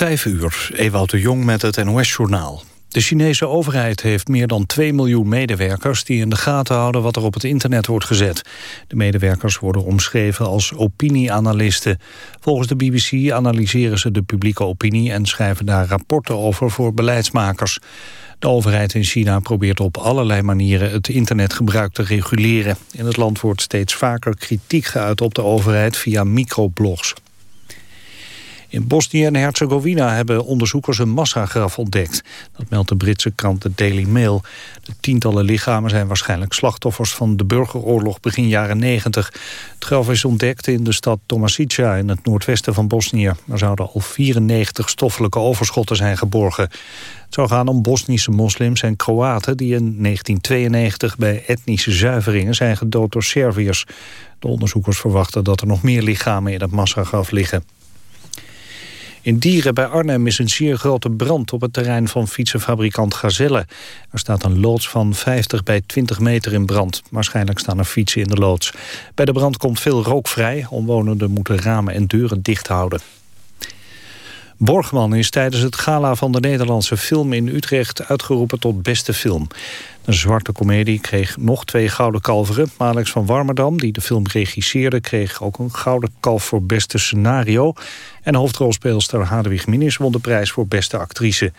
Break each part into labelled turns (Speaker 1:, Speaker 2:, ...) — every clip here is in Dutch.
Speaker 1: Vijf uur, Ewout de Jong met het NOS-journaal. De Chinese overheid heeft meer dan 2 miljoen medewerkers... die in de gaten houden wat er op het internet wordt gezet. De medewerkers worden omschreven als opinieanalisten. Volgens de BBC analyseren ze de publieke opinie... en schrijven daar rapporten over voor beleidsmakers. De overheid in China probeert op allerlei manieren het internetgebruik te reguleren. In het land wordt steeds vaker kritiek geuit op de overheid via microblogs. In Bosnië en Herzegovina hebben onderzoekers een massagraf ontdekt. Dat meldt de Britse krant The Daily Mail. De tientallen lichamen zijn waarschijnlijk slachtoffers van de burgeroorlog begin jaren 90. Het graf is ontdekt in de stad Tomasica in het noordwesten van Bosnië. Er zouden al 94 stoffelijke overschotten zijn geborgen. Het zou gaan om Bosnische moslims en Kroaten... die in 1992 bij etnische zuiveringen zijn gedood door Serviërs. De onderzoekers verwachten dat er nog meer lichamen in het massagraf liggen. In Dieren bij Arnhem is een zeer grote brand op het terrein van fietsenfabrikant Gazelle. Er staat een loods van 50 bij 20 meter in brand. Waarschijnlijk staan er fietsen in de loods. Bij de brand komt veel rook vrij. Omwonenden moeten ramen en deuren dicht houden. Borgman is tijdens het gala van de Nederlandse film in Utrecht uitgeroepen tot beste film. De zwarte komedie kreeg nog twee gouden kalveren. Alex van Warmerdam, die de film regisseerde, kreeg ook een gouden kalf voor beste scenario. En hoofdrolspeelster Hadewig Minis won de prijs voor beste actrice.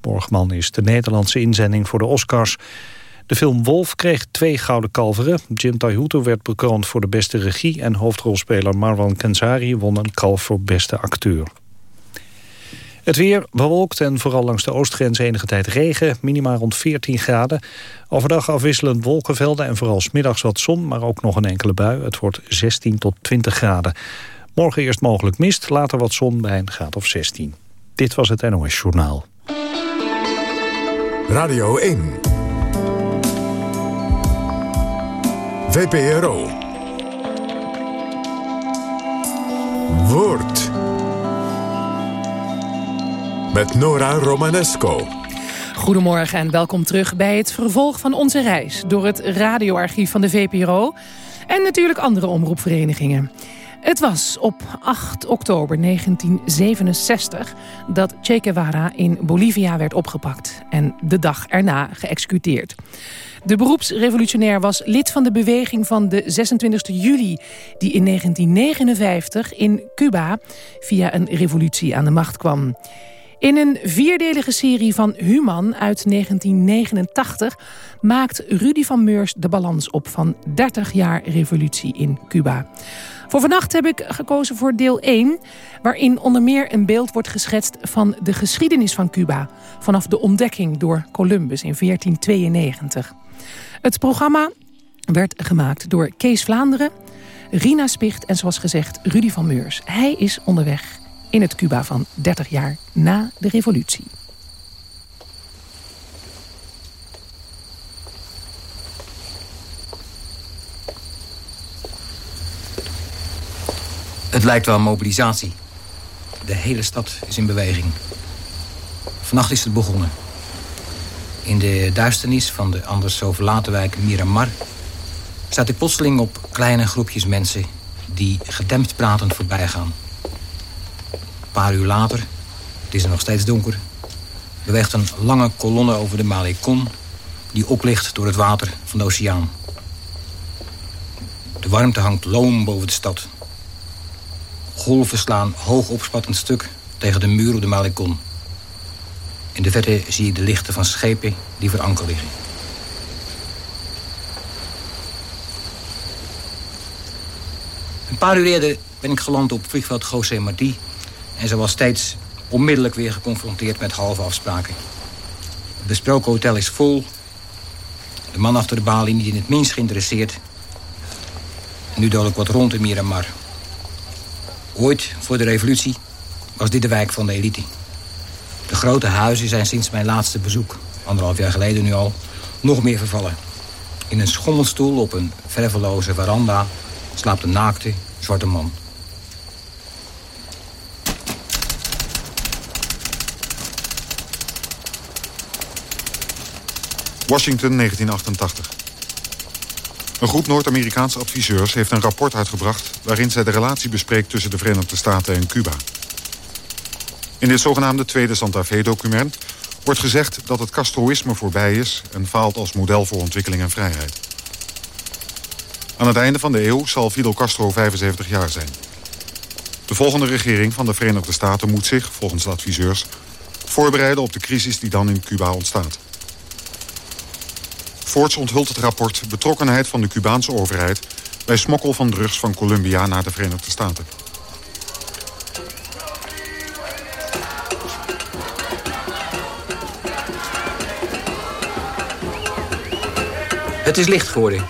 Speaker 1: Borgman is de Nederlandse inzending voor de Oscars. De film Wolf kreeg twee gouden kalveren. Jim Taihuto werd bekroond voor de beste regie... en hoofdrolspeler Marwan Kenzari won een kalf voor beste acteur. Het weer bewolkt en vooral langs de oostgrens enige tijd regen. Minimaal rond 14 graden. Overdag afwisselend wolkenvelden en vooral smiddags wat zon... maar ook nog een enkele bui. Het wordt 16 tot 20 graden. Morgen eerst mogelijk mist, later wat zon bij een graad of 16. Dit was het NOS Journaal.
Speaker 2: Radio 1. VPRO. Woord met Nora Romanesco.
Speaker 3: Goedemorgen en welkom terug bij het vervolg van onze reis... door het radioarchief van de VPRO en natuurlijk andere omroepverenigingen. Het was op 8 oktober 1967 dat Che Guevara in Bolivia werd opgepakt... en de dag erna geëxecuteerd. De beroepsrevolutionair was lid van de beweging van de 26 juli... die in 1959 in Cuba via een revolutie aan de macht kwam. In een vierdelige serie van Human uit 1989 maakt Rudy van Meurs de balans op van 30 jaar revolutie in Cuba. Voor vannacht heb ik gekozen voor deel 1... waarin onder meer een beeld wordt geschetst van de geschiedenis van Cuba... vanaf de ontdekking door Columbus in 1492. Het programma werd gemaakt door Kees Vlaanderen, Rina Spicht en zoals gezegd Rudy van Meurs. Hij is onderweg in het Cuba van 30 jaar na de revolutie.
Speaker 4: Het lijkt wel mobilisatie. De hele stad is in beweging. Vannacht is het begonnen. In de duisternis van de anders zo verlaten wijk Miramar... staat ik plotseling op kleine groepjes mensen... die gedempt pratend voorbij gaan. Een paar uur later, het is er nog steeds donker... beweegt een lange kolonne over de Malecon... die oplicht door het water van de oceaan. De warmte hangt loom boven de stad. Golven slaan hoog opspattend stuk tegen de muur op de Malecon. In de verte zie ik de lichten van schepen die voor anker liggen. Een paar uur eerder ben ik geland op vliegveld José Martí en ze was steeds onmiddellijk weer geconfronteerd met halve afspraken. Het besproken hotel is vol. De man achter de balie niet in het minst geïnteresseerd. Nu dood ik wat rond in Miramar. Ooit, voor de revolutie, was dit de wijk van de elite. De grote huizen zijn sinds mijn laatste bezoek, anderhalf jaar geleden nu al, nog meer vervallen. In een schommelstoel op een verveloze veranda slaapt een naakte, zwarte man.
Speaker 5: Washington, 1988. Een groep Noord-Amerikaanse adviseurs heeft een rapport uitgebracht... waarin zij de relatie bespreekt tussen de Verenigde Staten en Cuba. In dit zogenaamde tweede Santa Fe-document wordt gezegd dat het Castroïsme voorbij is... en faalt als model voor ontwikkeling en vrijheid. Aan het einde van de eeuw zal Fidel Castro 75 jaar zijn. De volgende regering van de Verenigde Staten moet zich, volgens de adviseurs... voorbereiden op de crisis die dan in Cuba ontstaat. Voorts onthult het rapport betrokkenheid van de Cubaanse overheid... bij smokkel van drugs van Colombia naar de Verenigde Staten.
Speaker 4: Het is licht geworden.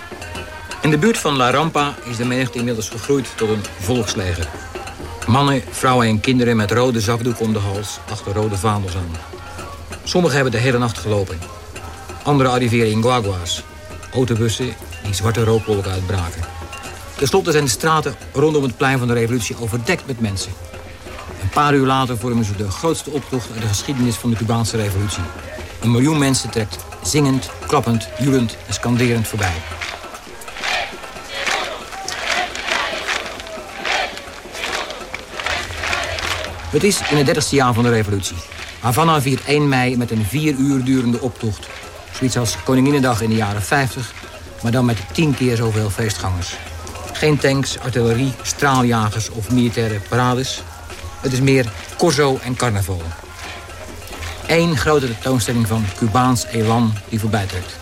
Speaker 4: In de buurt van La Rampa is de menigte inmiddels gegroeid tot een volksleger. Mannen, vrouwen en kinderen met rode zakdoek om de hals achter rode vaandels aan. Sommigen hebben de hele nacht gelopen. Anderen arriveren in guagua's, autobussen die zwarte rookwolken uitbraken. Ten slotte zijn de straten rondom het plein van de revolutie overdekt met mensen. Een paar uur later vormen ze de grootste optocht uit de geschiedenis van de Cubaanse revolutie. Een miljoen mensen trekt zingend, klappend, joelend en skanderend voorbij. Het is in het dertigste jaar van de revolutie. Havana viert 1 mei met een vier uur durende optocht. Zoiets als Koninginnedag in de jaren 50, maar dan met tien keer zoveel feestgangers. Geen tanks, artillerie, straaljagers of militaire parades. Het is meer corso en carnaval. Eén grote tentoonstelling van Cubaans elan die voorbij trekt.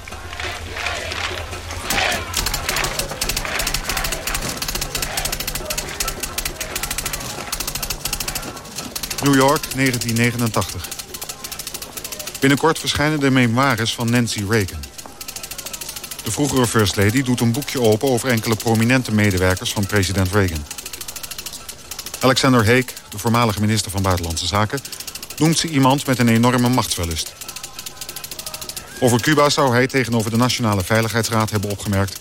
Speaker 5: New York, 1989. Binnenkort verschijnen de memoires van Nancy Reagan. De vroegere First Lady doet een boekje open over enkele prominente medewerkers van president Reagan. Alexander Haig, de voormalige minister van Buitenlandse Zaken... noemt ze iemand met een enorme machtswellust. Over Cuba zou hij tegenover de Nationale Veiligheidsraad hebben opgemerkt...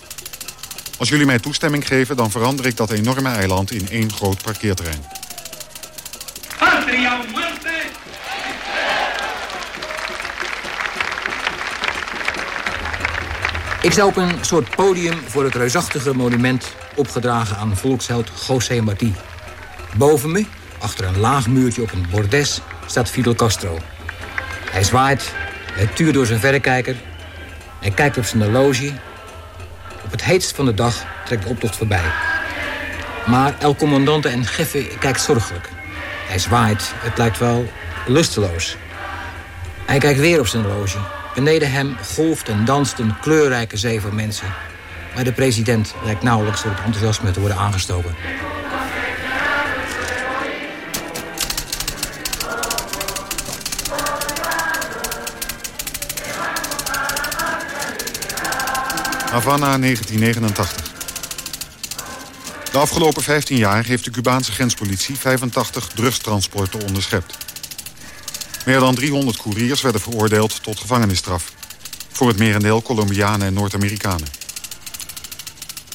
Speaker 5: Als jullie mij toestemming geven, dan verander ik dat enorme eiland in één groot parkeerterrein. Patria
Speaker 4: Ik sta op een soort podium voor het reusachtige monument... opgedragen aan volksheld José Martí. Boven me, achter een laag muurtje op een bordes, staat Fidel Castro. Hij zwaait, hij tuurt door zijn verrekijker... hij kijkt op zijn horloge. Op het heetst van de dag trekt de optocht voorbij. Maar El Commandante en Geffe kijkt zorgelijk. Hij zwaait, het lijkt wel lusteloos. Hij kijkt weer op zijn horloge. Beneden hem golft en danst een kleurrijke zee mensen. Maar de president lijkt nauwelijks door het enthousiasme te worden aangestoken.
Speaker 5: Havana 1989. De afgelopen 15 jaar heeft de Cubaanse grenspolitie 85 drugstransporten onderschept. Meer dan 300 couriers werden veroordeeld tot gevangenisstraf. Voor het merendeel Colombianen en Noord-Amerikanen.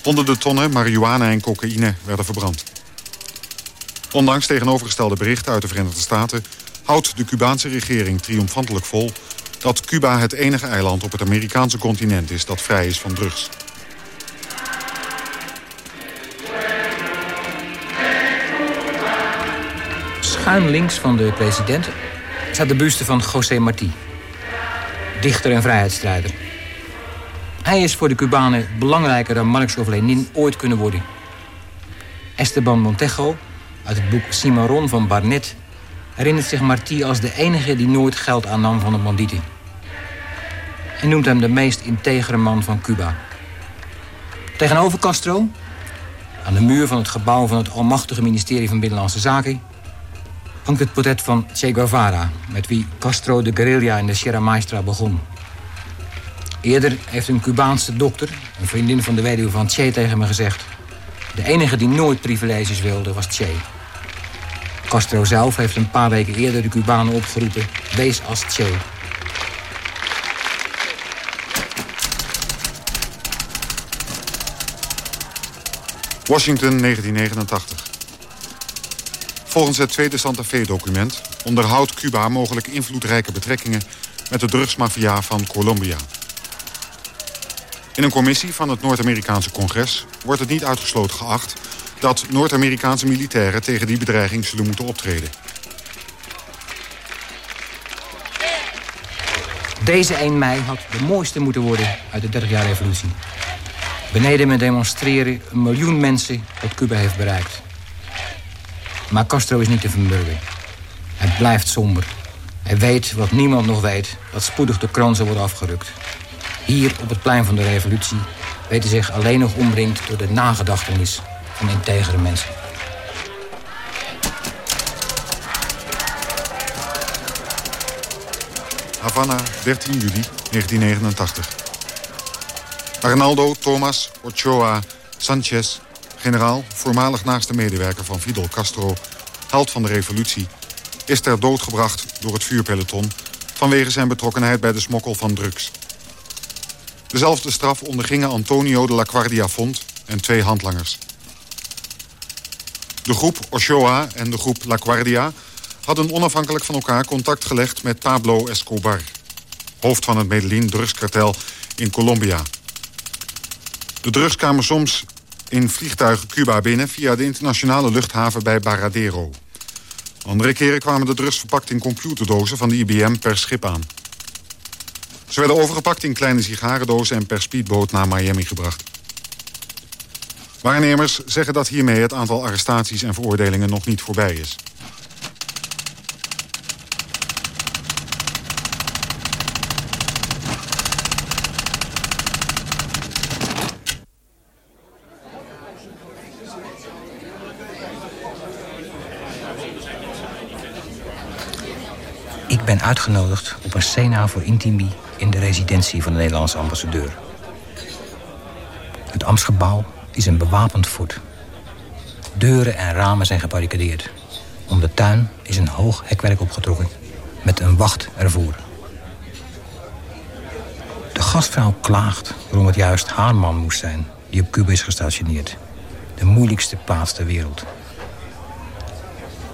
Speaker 5: Honderden tonnen marihuana en cocaïne werden verbrand. Ondanks tegenovergestelde berichten uit de Verenigde Staten... houdt de Cubaanse regering triomfantelijk vol... dat Cuba het enige eiland op het Amerikaanse continent is... dat vrij is van drugs.
Speaker 4: Schuin links van de president staat de buste van José Martí. Dichter en vrijheidsstrijder. Hij is voor de Cubanen belangrijker dan Marx of Lenin ooit kunnen worden. Esteban Montejo, uit het boek Cimarron van Barnet... herinnert zich Martí als de enige die nooit geld aannam van de bandieten. En noemt hem de meest integere man van Cuba. Tegenover Castro, aan de muur van het gebouw van het almachtige ministerie van Binnenlandse Zaken hangt het portret van Che Guevara... met wie Castro de guerrilla in de Sierra Maestra begon. Eerder heeft een Cubaanse dokter, een vriendin van de weduwe van Che... tegen me gezegd... de enige die nooit privileges wilde was Che. Castro zelf heeft een paar weken eerder de Cubanen opgeroepen... wees als Che.
Speaker 5: Washington, 1989. Volgens het tweede Santa Fe-document onderhoudt Cuba mogelijk invloedrijke betrekkingen met de drugsmafia van Colombia. In een commissie van het Noord-Amerikaanse congres wordt het niet uitgesloten geacht dat Noord-Amerikaanse militairen tegen die bedreiging zullen moeten optreden.
Speaker 4: Deze 1 mei had de mooiste moeten worden uit de 30-jaar revolutie. Beneden me demonstreren een miljoen mensen wat Cuba heeft bereikt. Maar Castro is niet te vermurwen. Hij blijft somber. Hij weet wat niemand nog weet, dat spoedig de kroon zal worden afgerukt. Hier op het plein van de revolutie hij zich alleen nog omringd door de nagedachtenis van integere mensen.
Speaker 5: Havana, 13 juli 1989. Arnaldo Thomas Ochoa Sanchez, generaal, voormalig naaste medewerker van Fidel Castro, held van de revolutie, is ter dood gebracht door het vuurpeloton vanwege zijn betrokkenheid bij de smokkel van drugs. Dezelfde straf ondergingen Antonio de la Guardia Font en twee handlangers. De groep Ochoa en de groep La Guardia hadden onafhankelijk van elkaar contact gelegd met Pablo Escobar, hoofd van het Medellin drugskartel in Colombia. De drugs kwamen soms in vliegtuigen Cuba binnen via de internationale luchthaven bij Baradero. Andere keren kwamen de drugs verpakt in computerdozen van de IBM per schip aan. Ze werden overgepakt in kleine sigarendozen en per speedboot naar Miami gebracht. Waarnemers zeggen dat hiermee het aantal arrestaties en veroordelingen nog niet voorbij is.
Speaker 4: Ben uitgenodigd op een cena voor intimi in de residentie van de Nederlandse ambassadeur. Het Amtsgebouw is een bewapend fort. Deuren en ramen zijn gebarricadeerd. Om de tuin is een hoog hekwerk opgetrokken met een wacht ervoor. De gastvrouw klaagt waarom het juist haar man moest zijn die op Cuba is gestationeerd. De moeilijkste plaats ter wereld.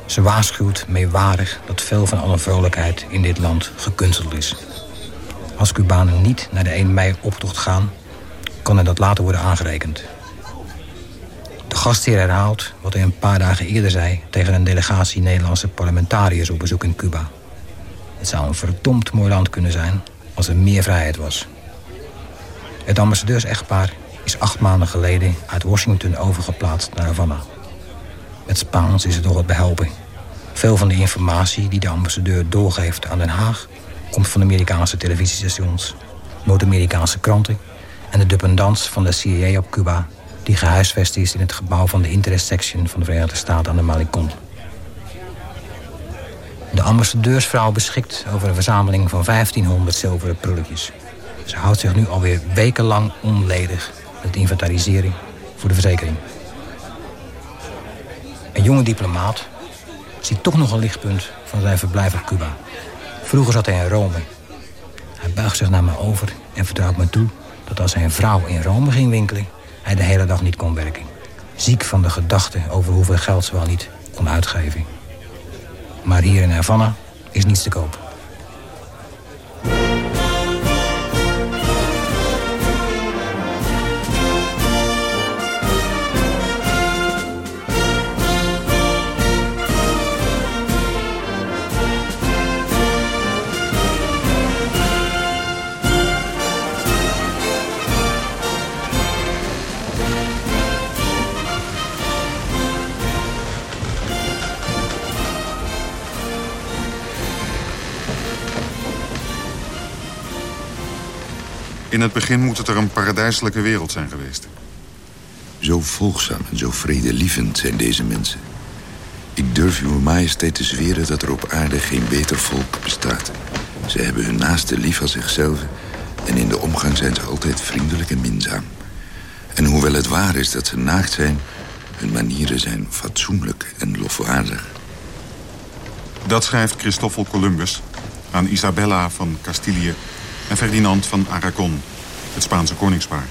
Speaker 4: Ze waarschuwt meewarig dat veel van alle vrolijkheid in dit land gekunsteld is. Als Cubanen niet naar de 1 mei optocht gaan... kan er dat later worden aangerekend. De gastheer herhaalt wat hij een paar dagen eerder zei... tegen een delegatie Nederlandse parlementariërs op bezoek in Cuba. Het zou een verdomd mooi land kunnen zijn als er meer vrijheid was. Het ambassadeurs-echtpaar is acht maanden geleden uit Washington overgeplaatst naar Havana. Het Spaans is het nog wat behelpen. Veel van de informatie die de ambassadeur doorgeeft aan Den Haag... komt van Amerikaanse televisiestations, Noord-Amerikaanse kranten... en de dependance van de CIA op Cuba... die gehuisvest is in het gebouw van de Interest Section... van de Verenigde Staten aan de Malicon. De ambassadeursvrouw beschikt over een verzameling van 1500 zilveren prulletjes. Ze houdt zich nu alweer wekenlang onledig met inventarisering voor de verzekering. Een jonge diplomaat ziet toch nog een lichtpunt van zijn verblijf op Cuba. Vroeger zat hij in Rome. Hij buigt zich naar me over en vertrouwt me toe... dat als zijn vrouw in Rome ging winkelen... hij de hele dag niet kon werken. Ziek van de gedachte over hoeveel geld ze wel niet kon uitgeven. Maar hier in Havana is niets te koop.
Speaker 5: In het begin moet het er een paradijselijke wereld zijn geweest.
Speaker 6: Zo volgzaam en zo vredelievend zijn deze mensen. Ik durf uw majesteit te zweren dat er op aarde geen beter volk bestaat. Ze hebben hun naaste lief als zichzelf... en in de omgang zijn ze altijd vriendelijk en minzaam. En hoewel het waar is dat ze naakt zijn... hun manieren zijn fatsoenlijk en lofwaardig.
Speaker 5: Dat schrijft Christoffel Columbus aan Isabella van Castilië en Ferdinand van Aragon, het Spaanse koningspaar.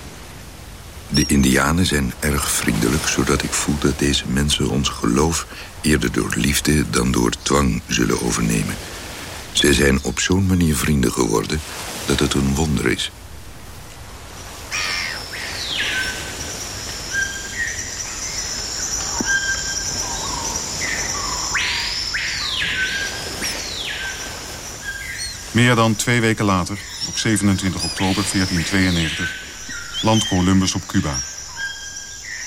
Speaker 6: De indianen zijn erg vriendelijk, zodat ik voel dat deze mensen ons geloof... eerder door liefde dan door dwang zullen overnemen. Ze zijn op zo'n manier vrienden geworden dat het een wonder is.
Speaker 5: Meer dan twee weken later, op 27 oktober 1492, landt Columbus op Cuba.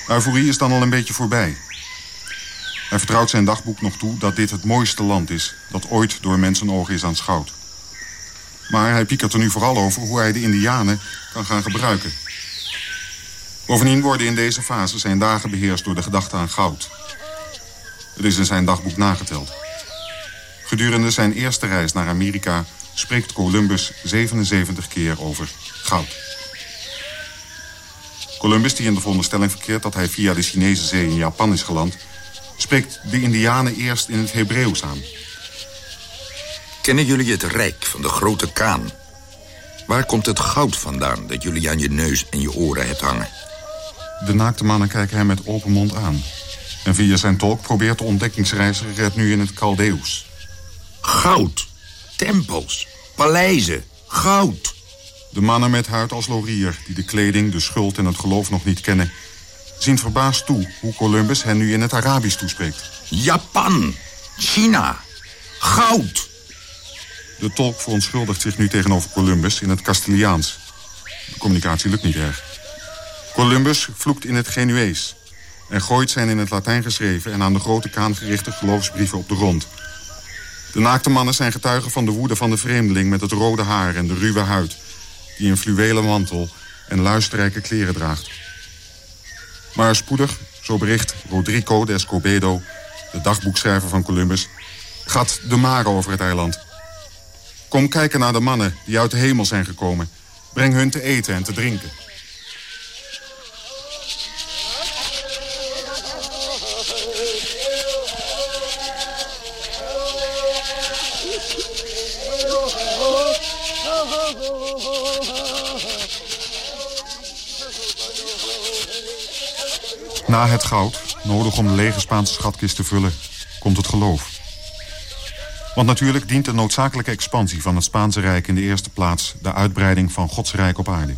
Speaker 5: Euforie is dan al een beetje voorbij. Hij vertrouwt zijn dagboek nog toe dat dit het mooiste land is... dat ooit door mensenogen is aanschouwd. Maar hij piekert er nu vooral over hoe hij de indianen kan gaan gebruiken. Bovendien worden in deze fase zijn dagen beheerst door de gedachte aan goud. Het is in zijn dagboek nageteld. Gedurende zijn eerste reis naar Amerika spreekt Columbus 77 keer over goud. Columbus, die in de veronderstelling verkeert dat hij via de Chinese zee in Japan is geland... spreekt de indianen eerst in het Hebreeuws aan.
Speaker 6: Kennen jullie het rijk van de grote kaan? Waar komt het goud vandaan dat jullie aan je neus en je oren hebt hangen?
Speaker 5: De naakte mannen kijken hem met open mond aan. En via zijn tolk probeert de ontdekkingsreiziger het nu in het Chaldeus.
Speaker 6: Goud, tempels, paleizen, goud.
Speaker 5: De mannen met huid als lorier, die de kleding, de schuld en het geloof nog niet kennen... zien verbaasd toe hoe Columbus hen nu in het Arabisch toespreekt.
Speaker 6: Japan, China, goud.
Speaker 5: De tolk verontschuldigt zich nu tegenover Columbus in het Castiliaans. De communicatie lukt niet erg. Columbus vloekt in het Genuees... en gooit zijn in het Latijn geschreven... en aan de grote kaan gerichte geloofsbrieven op de grond. De naakte mannen zijn getuigen van de woede van de vreemdeling... met het rode haar en de ruwe huid... die een fluwelen mantel en luisterrijke kleren draagt. Maar spoedig, zo bericht Rodrigo de Escobedo... de dagboekschrijver van Columbus... gaat de mare over het eiland... Kom kijken naar de mannen die uit de hemel zijn gekomen. Breng hun te eten en te drinken. Na het goud, nodig om de lege Spaanse schatkist te vullen, komt het geloof. Want natuurlijk dient de noodzakelijke expansie van het Spaanse Rijk... in de eerste plaats de uitbreiding van Gods Rijk op aarde.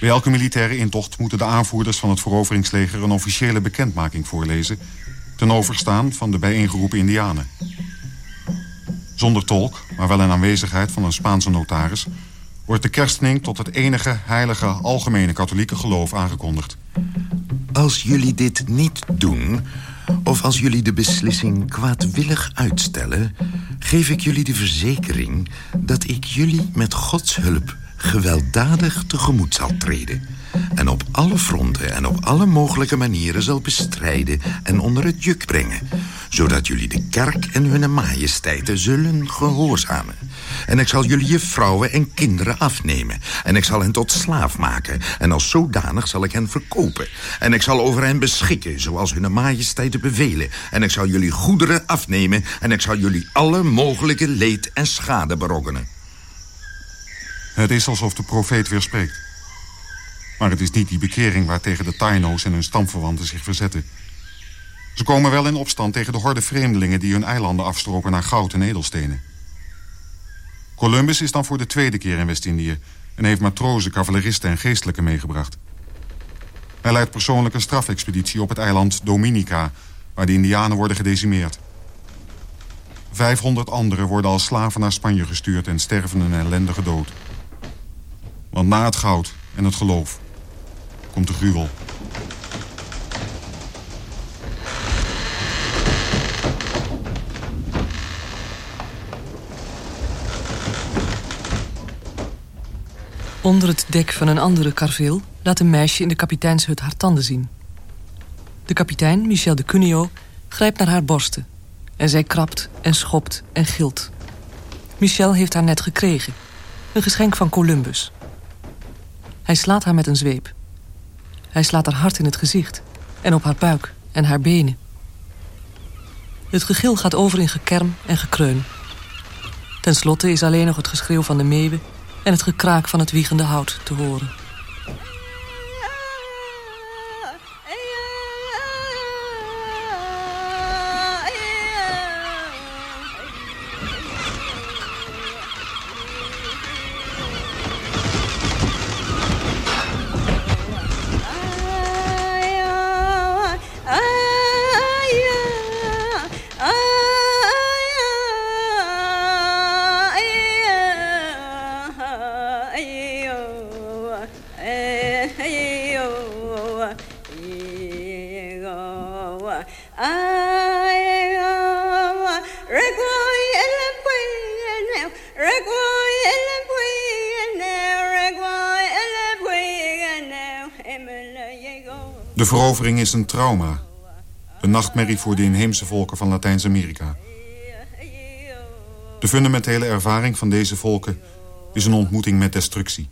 Speaker 5: Bij elke militaire intocht moeten de aanvoerders van het veroveringsleger... een officiële bekendmaking voorlezen... ten overstaan van de bijeengeroepen indianen. Zonder tolk, maar wel in aanwezigheid van een Spaanse notaris... wordt de kerstning tot het enige heilige algemene katholieke geloof aangekondigd.
Speaker 6: Als jullie dit niet doen, of als jullie de beslissing kwaadwillig uitstellen... geef ik jullie de verzekering dat ik jullie met Gods hulp gewelddadig tegemoet zal treden. En op alle fronten en op alle mogelijke manieren zal bestrijden en onder het juk brengen. Zodat jullie de kerk en hun majesteiten zullen gehoorzamen. En ik zal jullie je vrouwen en kinderen afnemen. En ik zal hen tot slaaf maken. En als zodanig zal ik hen verkopen. En ik zal over hen beschikken zoals hun majesteiten bevelen. En ik zal jullie goederen afnemen. En ik zal jullie alle mogelijke leed en schade berokkenen.
Speaker 5: Het is alsof de profeet weer spreekt. Maar het is niet die bekering waartegen de Taino's en hun stamverwanten zich verzetten. Ze komen wel in opstand tegen de horde vreemdelingen... die hun eilanden afstropen naar goud en edelstenen. Columbus is dan voor de tweede keer in West-Indië... en heeft matrozen, cavaleristen en geestelijken meegebracht. Hij leidt persoonlijk een strafexpeditie op het eiland Dominica... waar de indianen worden gedecimeerd. 500 anderen worden als slaven naar Spanje gestuurd... en sterven een ellendige dood. Want na het goud en het geloof komt de gruwel.
Speaker 7: Onder het dek van een andere karveel laat een meisje in de kapiteinshut haar tanden zien. De kapitein, Michel de Cuneo, grijpt naar haar borsten. En zij krabt en schopt en gilt. Michel heeft haar net gekregen. Een geschenk van Columbus. Hij slaat haar met een zweep. Hij slaat haar hard in het gezicht. En op haar buik en haar benen. Het gegil gaat over in gekerm en gekreun. Ten slotte is alleen nog het geschreeuw van de meeuwen... en het gekraak van het wiegende hout te horen.
Speaker 5: De verovering is een trauma. Een nachtmerrie voor de inheemse volken van Latijns-Amerika. De fundamentele ervaring van deze volken is een ontmoeting met destructie.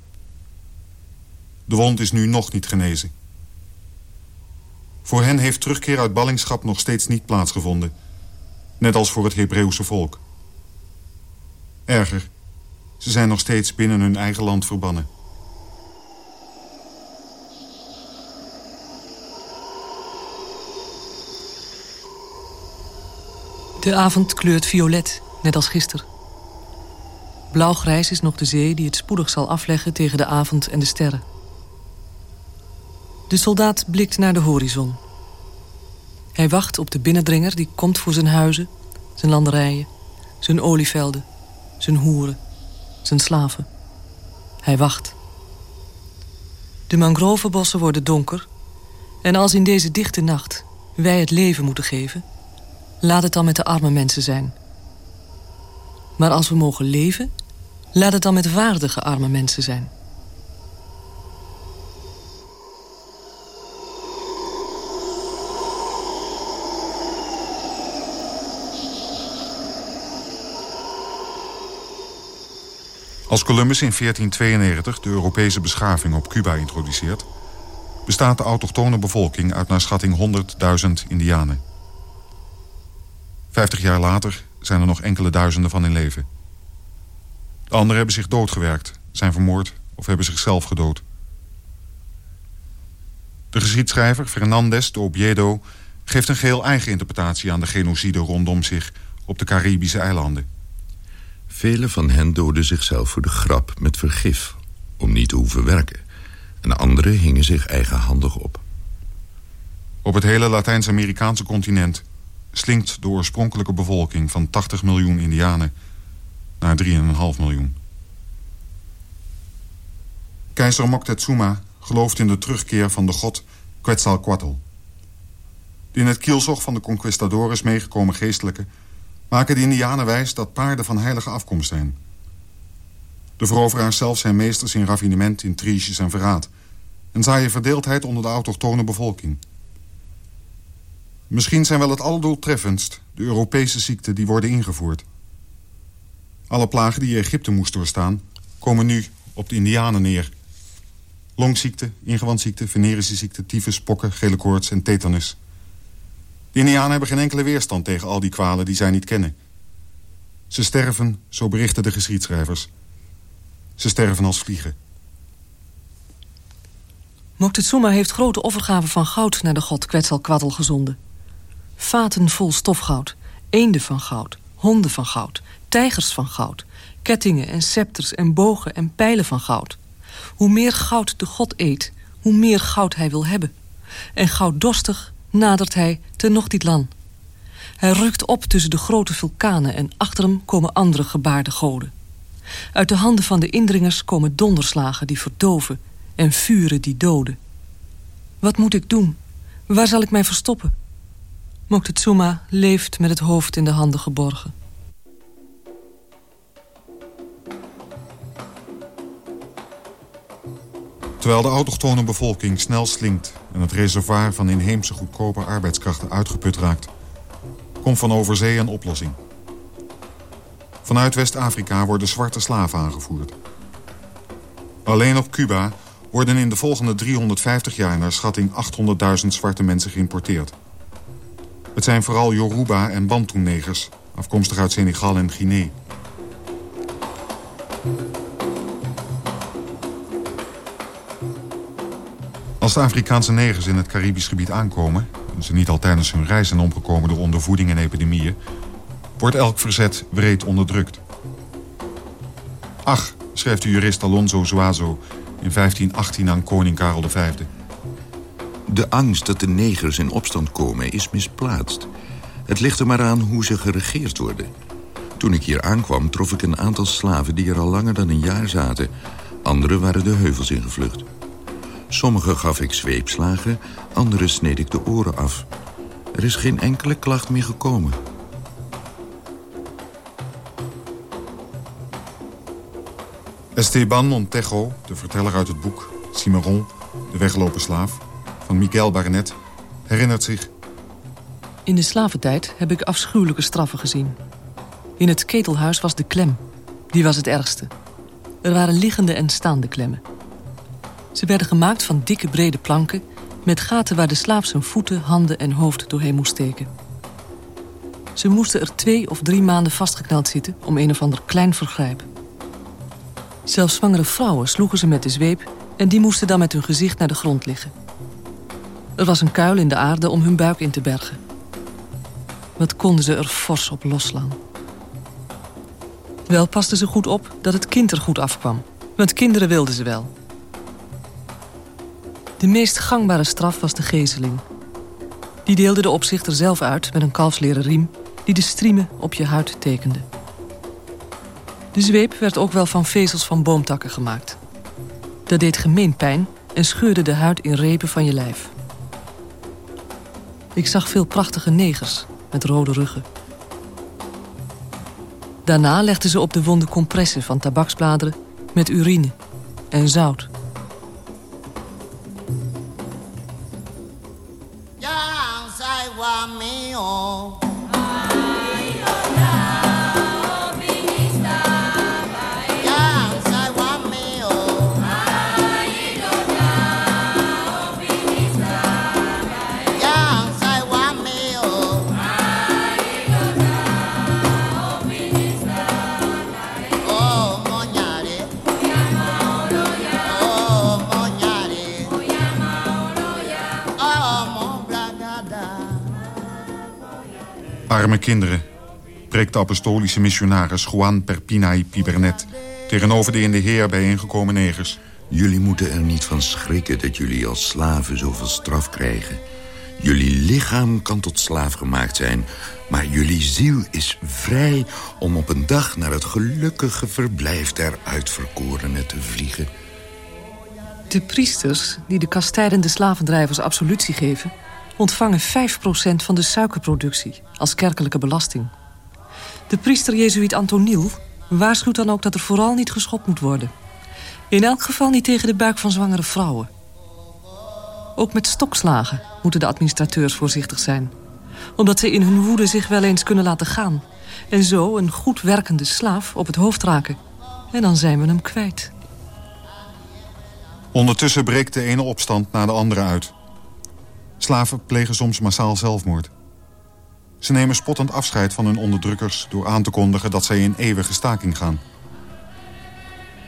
Speaker 5: De wond is nu nog niet genezen. Voor hen heeft terugkeer uit ballingschap nog steeds niet plaatsgevonden. Net als voor het Hebreeuwse volk. Erger, ze zijn nog steeds binnen hun eigen land verbannen.
Speaker 7: De avond kleurt violet, net als gisteren. Blauwgrijs is nog de zee die het spoedig zal afleggen tegen de avond en de sterren. De soldaat blikt naar de horizon. Hij wacht op de binnendringer die komt voor zijn huizen, zijn landerijen, zijn olievelden, zijn hoeren, zijn slaven. Hij wacht. De mangrovenbossen worden donker... en als in deze dichte nacht wij het leven moeten geven... laat het dan met de arme mensen zijn. Maar als we mogen leven, laat het dan met waardige arme mensen zijn.
Speaker 5: Als Columbus in 1492 de Europese beschaving op Cuba introduceert... bestaat de autochtone bevolking uit naar schatting 100.000 indianen. Vijftig jaar later zijn er nog enkele duizenden van in leven. De anderen hebben zich doodgewerkt, zijn vermoord of hebben zichzelf gedood. De geschiedschrijver Fernandez de Obiedo geeft een geheel eigen interpretatie aan de genocide rondom zich op de Caribische eilanden.
Speaker 6: Velen van hen doden zichzelf voor de grap met vergif, om niet te hoeven werken. En anderen hingen zich eigenhandig op.
Speaker 5: Op het hele Latijns-Amerikaanse continent slinkt de oorspronkelijke bevolking van 80 miljoen indianen naar 3,5 miljoen. Keizer Moctezuma gelooft in de terugkeer van de god Quetzalcoatl. De in het kielzog van de conquistadores meegekomen geestelijke maken de indianen wijs dat paarden van heilige afkomst zijn. De veroveraars zelf zijn meesters in raffinement, intriges en verraad... en zaaien verdeeldheid onder de autochtone bevolking. Misschien zijn wel het allerdoeltreffendst de Europese ziekten die worden ingevoerd. Alle plagen die Egypte moest doorstaan, komen nu op de indianen neer. Longziekte, ingewandziekte, venerische ziekte, tyfus, pokken, gele koorts en tetanus... De Indianen hebben geen enkele weerstand tegen al die kwalen die zij niet kennen. Ze sterven, zo berichten de geschiedschrijvers. Ze sterven als vliegen.
Speaker 7: Moctezuma heeft grote offergaven van goud naar de god Quetzalcoatl gezonden. Vaten vol stofgoud, eenden van goud, honden van goud, tijgers van goud... kettingen en scepters en bogen en pijlen van goud. Hoe meer goud de god eet, hoe meer goud hij wil hebben. En gouddorstig nadert hij Tenochtitlan. Hij rukt op tussen de grote vulkanen en achter hem komen andere gebaarde goden. Uit de handen van de indringers komen donderslagen die verdoven en vuren die doden. Wat moet ik doen? Waar zal ik mij verstoppen? Moctezuma leeft met het hoofd in de handen geborgen.
Speaker 5: Terwijl de autochtone bevolking snel slinkt... en het reservoir van inheemse goedkope arbeidskrachten uitgeput raakt... komt van overzee een oplossing. Vanuit West-Afrika worden zwarte slaven aangevoerd. Alleen op Cuba worden in de volgende 350 jaar... naar schatting 800.000 zwarte mensen geïmporteerd. Het zijn vooral Yoruba- en Bantu-negers... afkomstig uit Senegal en Guinea... Als de Afrikaanse negers in het Caribisch gebied aankomen... en ze niet al tijdens hun reis zijn omgekomen door ondervoeding en epidemieën... wordt elk verzet breed onderdrukt. Ach, schrijft de jurist Alonso Zuazo in 1518 aan koning Karel V.
Speaker 6: De angst dat de negers in opstand komen is misplaatst. Het ligt er maar aan hoe ze geregeerd worden. Toen ik hier aankwam trof ik een aantal slaven die er al langer dan een jaar zaten. Anderen waren de heuvels ingevlucht. Sommige gaf ik zweepslagen, andere sneed ik de oren af. Er is geen enkele klacht meer gekomen.
Speaker 5: Esteban Montejo, de verteller uit het boek Cimarron, de weglopen slaaf... van Miguel Barnet, herinnert zich...
Speaker 7: In de slaventijd heb ik afschuwelijke straffen gezien. In het ketelhuis was de klem. Die was het ergste. Er waren liggende en staande klemmen. Ze werden gemaakt van dikke brede planken... met gaten waar de slaaf zijn voeten, handen en hoofd doorheen moest steken. Ze moesten er twee of drie maanden vastgekneld zitten... om een of ander klein vergrijp. Zelfs zwangere vrouwen sloegen ze met de zweep... en die moesten dan met hun gezicht naar de grond liggen. Er was een kuil in de aarde om hun buik in te bergen. Wat konden ze er fors op loslaan. Wel pasten ze goed op dat het kind er goed afkwam. Want kinderen wilden ze wel. De meest gangbare straf was de gezeling. Die deelde de opzichter zelf uit met een kalfsleren riem... die de striemen op je huid tekende. De zweep werd ook wel van vezels van boomtakken gemaakt. Dat deed gemeen pijn en scheurde de huid in repen van je lijf. Ik zag veel prachtige negers met rode ruggen. Daarna legden ze op de wonden compressen van tabaksbladeren met urine en zout.
Speaker 5: De apostolische missionaris Juan Perpinay Pibernet... tegenover de in de Heer bijeengekomen negers.
Speaker 6: Jullie moeten er niet van schrikken dat jullie als slaven zoveel straf krijgen. Jullie lichaam kan tot slaaf gemaakt zijn... maar jullie ziel is vrij om op een dag naar het gelukkige verblijf der uitverkorenen te vliegen.
Speaker 7: De priesters die de kastijdende slavendrijvers absolutie geven ontvangen 5% van de suikerproductie als kerkelijke belasting. De priester Jezuïet Antoniel waarschuwt dan ook dat er vooral niet geschopt moet worden. In elk geval niet tegen de buik van zwangere vrouwen. Ook met stokslagen moeten de administrateurs voorzichtig zijn. Omdat ze in hun woede zich wel eens kunnen laten gaan. En zo een goed werkende slaaf op het hoofd raken. En dan zijn we hem kwijt.
Speaker 5: Ondertussen breekt de ene opstand na de andere uit. Slaven plegen soms massaal zelfmoord. Ze nemen spottend afscheid van hun onderdrukkers... door aan te kondigen dat zij in eeuwige staking gaan.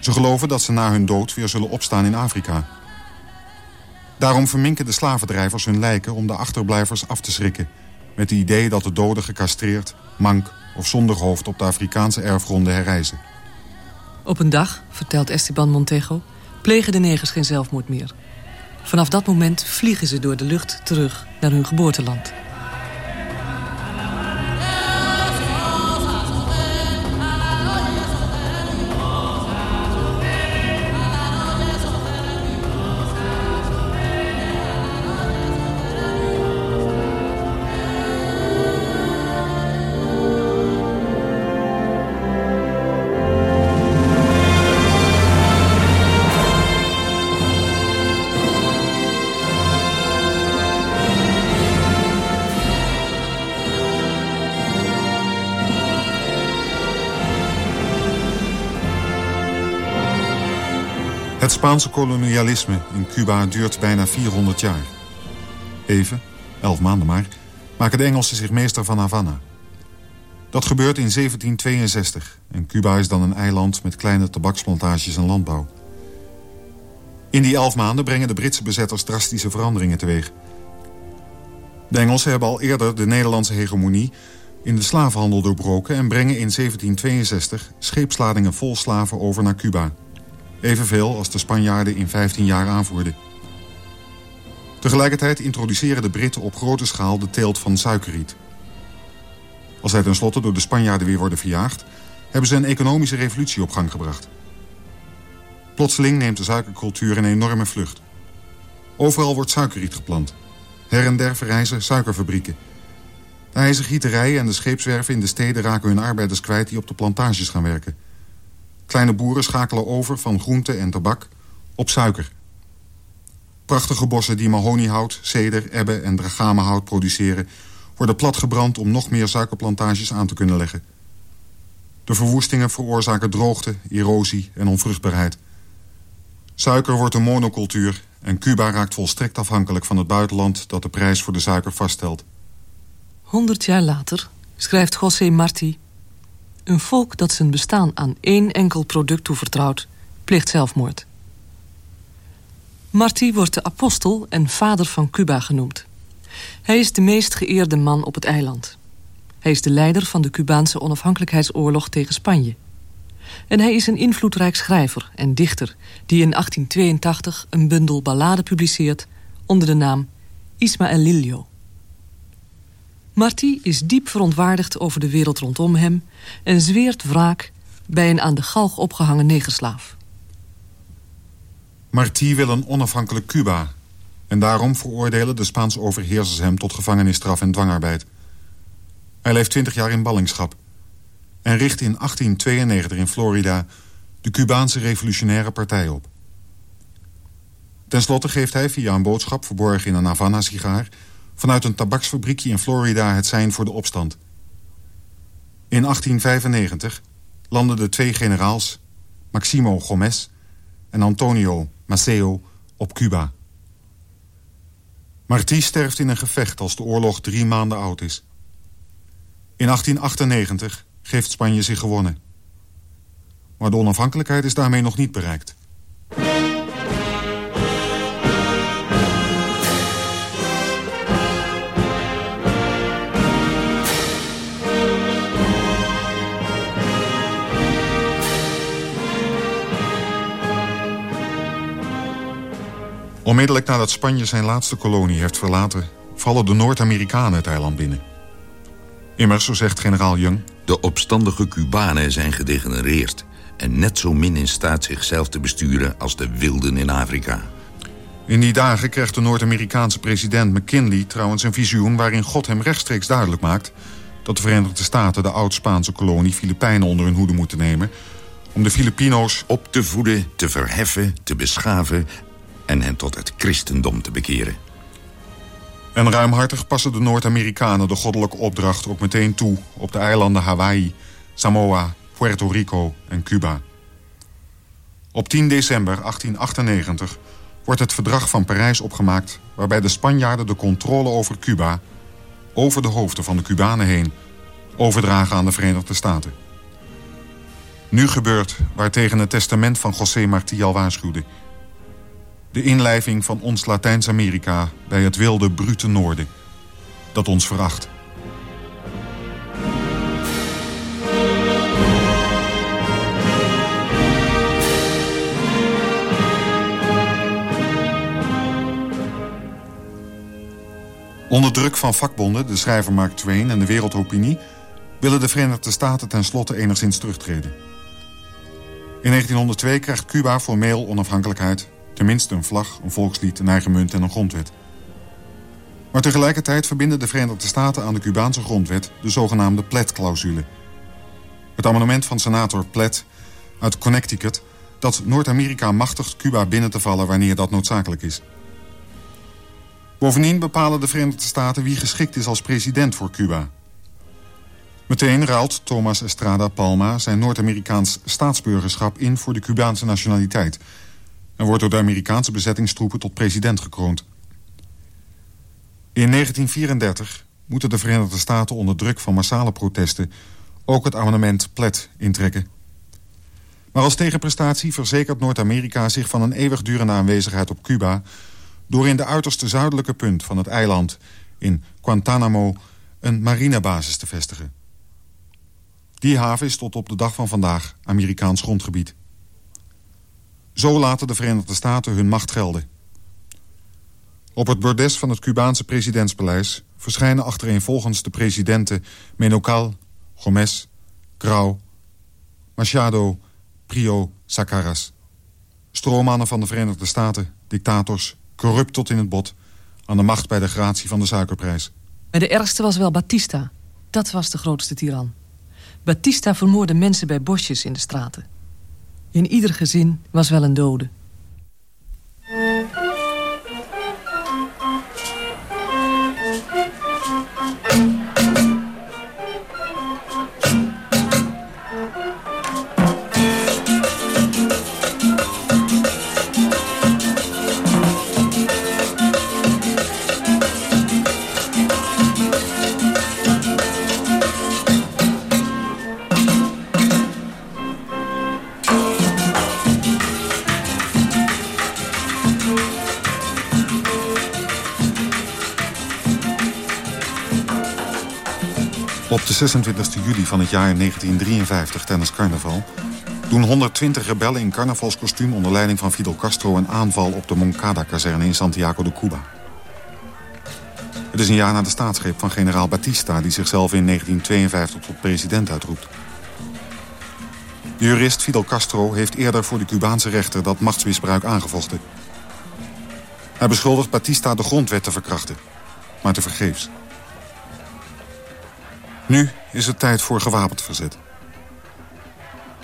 Speaker 5: Ze geloven dat ze na hun dood weer zullen opstaan in Afrika. Daarom verminken de slavendrijvers hun lijken om de achterblijvers af te schrikken... met het idee dat de doden gecastreerd, mank of zonder hoofd... op de Afrikaanse erfgronden herreizen.
Speaker 7: Op een dag, vertelt Esteban Montego... plegen de negers geen zelfmoord meer... Vanaf dat moment vliegen ze door de lucht terug naar hun geboorteland.
Speaker 5: Spaanse kolonialisme in Cuba duurt bijna 400 jaar. Even, elf maanden maar, maken de Engelsen zich meester van Havana. Dat gebeurt in 1762 en Cuba is dan een eiland met kleine tabaksplantages en landbouw. In die elf maanden brengen de Britse bezetters drastische veranderingen teweeg. De Engelsen hebben al eerder de Nederlandse hegemonie in de slavenhandel doorbroken... en brengen in 1762 scheepsladingen vol slaven over naar Cuba... Evenveel als de Spanjaarden in 15 jaar aanvoerden. Tegelijkertijd introduceren de Britten op grote schaal de teelt van suikerriet. Als zij tenslotte door de Spanjaarden weer worden verjaagd... hebben ze een economische revolutie op gang gebracht. Plotseling neemt de suikercultuur een enorme vlucht. Overal wordt suikerriet geplant. Her en der verrijzen suikerfabrieken. De ijzergieterijen en de scheepswerven in de steden raken hun arbeiders kwijt... die op de plantages gaan werken. Kleine boeren schakelen over van groente en tabak op suiker. Prachtige bossen die mahoniehout, ceder, ebbe en dragamehout produceren... worden platgebrand om nog meer suikerplantages aan te kunnen leggen. De verwoestingen veroorzaken droogte, erosie en onvruchtbaarheid. Suiker wordt een monocultuur en Cuba raakt volstrekt afhankelijk van het buitenland... dat de prijs voor de suiker vaststelt.
Speaker 7: Honderd jaar later schrijft José Martí... een volk dat zijn bestaan aan één enkel product toevertrouwt... pleegt zelfmoord. Martí wordt de apostel en vader van Cuba genoemd. Hij is de meest geëerde man op het eiland. Hij is de leider van de Cubaanse onafhankelijkheidsoorlog tegen Spanje. En hij is een invloedrijk schrijver en dichter... die in 1882 een bundel balladen publiceert onder de naam Ismael Lillo. Martí is diep verontwaardigd over de wereld rondom hem... en zweert wraak bij een aan de galg opgehangen negerslaaf.
Speaker 5: Martí wil een onafhankelijk Cuba... en daarom veroordelen de Spaanse overheersers hem tot gevangenisstraf en dwangarbeid. Hij leeft 20 jaar in ballingschap... en richt in 1892 in Florida de Cubaanse Revolutionaire Partij op. Ten slotte geeft hij via een boodschap verborgen in een Havana-sigaar... vanuit een tabaksfabriekje in Florida het zijn voor de opstand. In 1895 landden de twee generaals, Maximo Gomez en Antonio Maceo, op Cuba. Martí sterft in een gevecht als de oorlog drie maanden oud is. In 1898 geeft Spanje zich gewonnen. Maar de onafhankelijkheid is daarmee nog niet bereikt. Onmiddellijk nadat Spanje zijn laatste kolonie heeft verlaten... vallen de Noord-Amerikanen het eiland binnen. Immers, zo zegt generaal Young...
Speaker 6: De opstandige Cubanen zijn gedegenereerd... en net zo min in staat zichzelf te besturen als de wilden in Afrika.
Speaker 5: In die dagen kreeg de Noord-Amerikaanse president McKinley trouwens een visioen... waarin God hem rechtstreeks duidelijk maakt... dat de Verenigde Staten de oud-Spaanse kolonie Filipijnen onder hun hoede moeten nemen... om de Filipino's
Speaker 6: op te voeden, te verheffen, te beschaven en hen tot het christendom te bekeren.
Speaker 5: En ruimhartig passen de Noord-Amerikanen de goddelijke opdracht ook meteen toe... op de eilanden Hawaii, Samoa, Puerto Rico en Cuba. Op 10 december 1898 wordt het verdrag van Parijs opgemaakt... waarbij de Spanjaarden de controle over Cuba... over de hoofden van de Cubanen heen... overdragen aan de Verenigde Staten. Nu gebeurt waar tegen het testament van José Martí al waarschuwde de inlijving van ons Latijns-Amerika bij het wilde, brute noorden. Dat ons veracht. Onder druk van vakbonden, de schrijver Mark Twain en de wereldopinie... willen de Verenigde Staten tenslotte enigszins terugtreden. In 1902 krijgt Cuba formeel onafhankelijkheid Tenminste een vlag, een volkslied, een eigen munt en een grondwet. Maar tegelijkertijd verbinden de Verenigde Staten aan de Cubaanse grondwet... de zogenaamde Platt-clausule. Het amendement van senator Platt uit Connecticut... dat Noord-Amerika machtigt Cuba binnen te vallen wanneer dat noodzakelijk is. Bovendien bepalen de Verenigde Staten wie geschikt is als president voor Cuba. Meteen ruilt Thomas Estrada Palma zijn Noord-Amerikaans staatsburgerschap in voor de Cubaanse nationaliteit en wordt door de Amerikaanse bezettingstroepen tot president gekroond. In 1934 moeten de Verenigde Staten onder druk van massale protesten... ook het amendement Platt intrekken. Maar als tegenprestatie verzekert Noord-Amerika zich van een eeuwigdurende aanwezigheid op Cuba... door in de uiterste zuidelijke punt van het eiland in Guantanamo een marinebasis te vestigen. Die haven is tot op de dag van vandaag Amerikaans grondgebied. Zo laten de Verenigde Staten hun macht gelden. Op het bordes van het Cubaanse presidentspaleis... verschijnen achtereenvolgens de presidenten Menocal, Gomez, Grau, Machado, Prio, Sacaras. Stroommannen van de Verenigde Staten, dictators, corrupt tot in het bot... aan de macht bij de gratie van de suikerprijs.
Speaker 7: Maar de ergste was wel Batista. Dat was de grootste tiran. Batista vermoorde mensen bij bosjes in de straten. In ieder gezin was wel een dode.
Speaker 5: 26 juli van het jaar 1953 tijdens carnaval... doen 120 rebellen in carnavalskostuum onder leiding van Fidel Castro... een aanval op de Moncada-kazerne in Santiago de Cuba. Het is een jaar na de staatsgreep van generaal Batista... die zichzelf in 1952 tot president uitroept. De jurist Fidel Castro heeft eerder voor de Cubaanse rechter... dat machtsmisbruik aangevochten. Hij beschuldigt Batista de grondwet te verkrachten. Maar tevergeefs. Nu is het tijd voor gewapend verzet.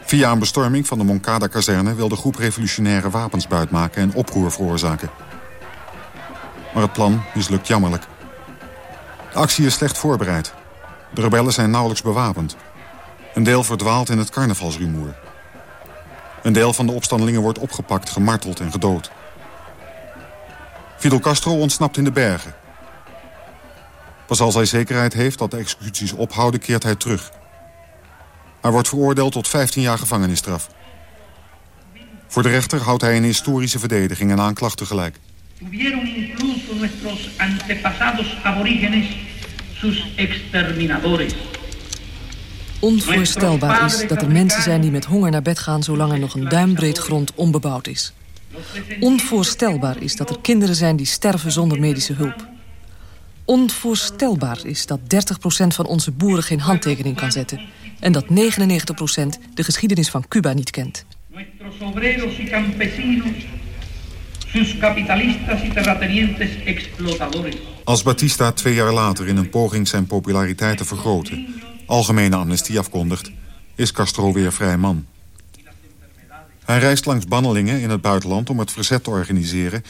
Speaker 5: Via een bestorming van de Moncada-kazerne... wil de groep revolutionaire wapens buitmaken en oproer veroorzaken. Maar het plan mislukt jammerlijk. De actie is slecht voorbereid. De rebellen zijn nauwelijks bewapend. Een deel verdwaalt in het carnavalsrumoer. Een deel van de opstandelingen wordt opgepakt, gemarteld en gedood. Fidel Castro ontsnapt in de bergen. Pas als hij zekerheid heeft dat de executies ophouden, keert hij terug. Hij wordt veroordeeld tot 15 jaar gevangenisstraf. Voor de rechter houdt hij een historische verdediging en aanklacht tegelijk. Tuvieron incluso nuestros antepasados aborígenes sus exterminadores.
Speaker 7: Onvoorstelbaar is dat er mensen zijn die met honger naar bed gaan... zolang er nog een duimbreed grond onbebouwd is. Onvoorstelbaar is dat er kinderen zijn die sterven zonder medische hulp. Onvoorstelbaar is dat 30% van onze boeren geen handtekening kan zetten... en dat 99% de geschiedenis van Cuba niet kent.
Speaker 5: Als Batista twee jaar later in een poging zijn populariteit te vergroten... algemene amnestie afkondigt, is Castro weer vrij man. Hij reist langs bannelingen in het buitenland om het verzet te organiseren...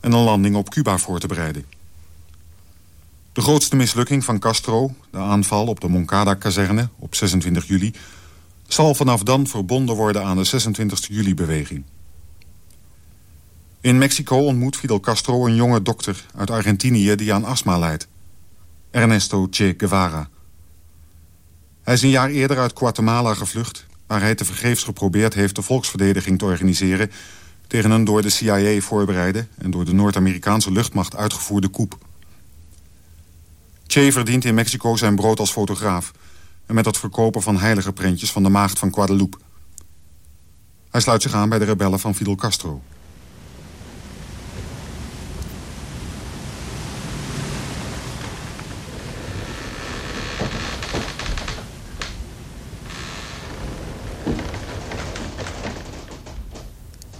Speaker 5: en een landing op Cuba voor te bereiden. De grootste mislukking van Castro, de aanval op de Moncada-kazerne op 26 juli... zal vanaf dan verbonden worden aan de 26 juli-beweging. In Mexico ontmoet Fidel Castro een jonge dokter uit Argentinië die aan astma lijdt. Ernesto Che Guevara. Hij is een jaar eerder uit Guatemala gevlucht... waar hij tevergeefs geprobeerd heeft de volksverdediging te organiseren... tegen een door de CIA voorbereide en door de Noord-Amerikaanse luchtmacht uitgevoerde coup. Che verdient in Mexico zijn brood als fotograaf... en met het verkopen van heilige prentjes van de maagd van Guadeloupe. Hij sluit zich aan bij de rebellen van Fidel Castro.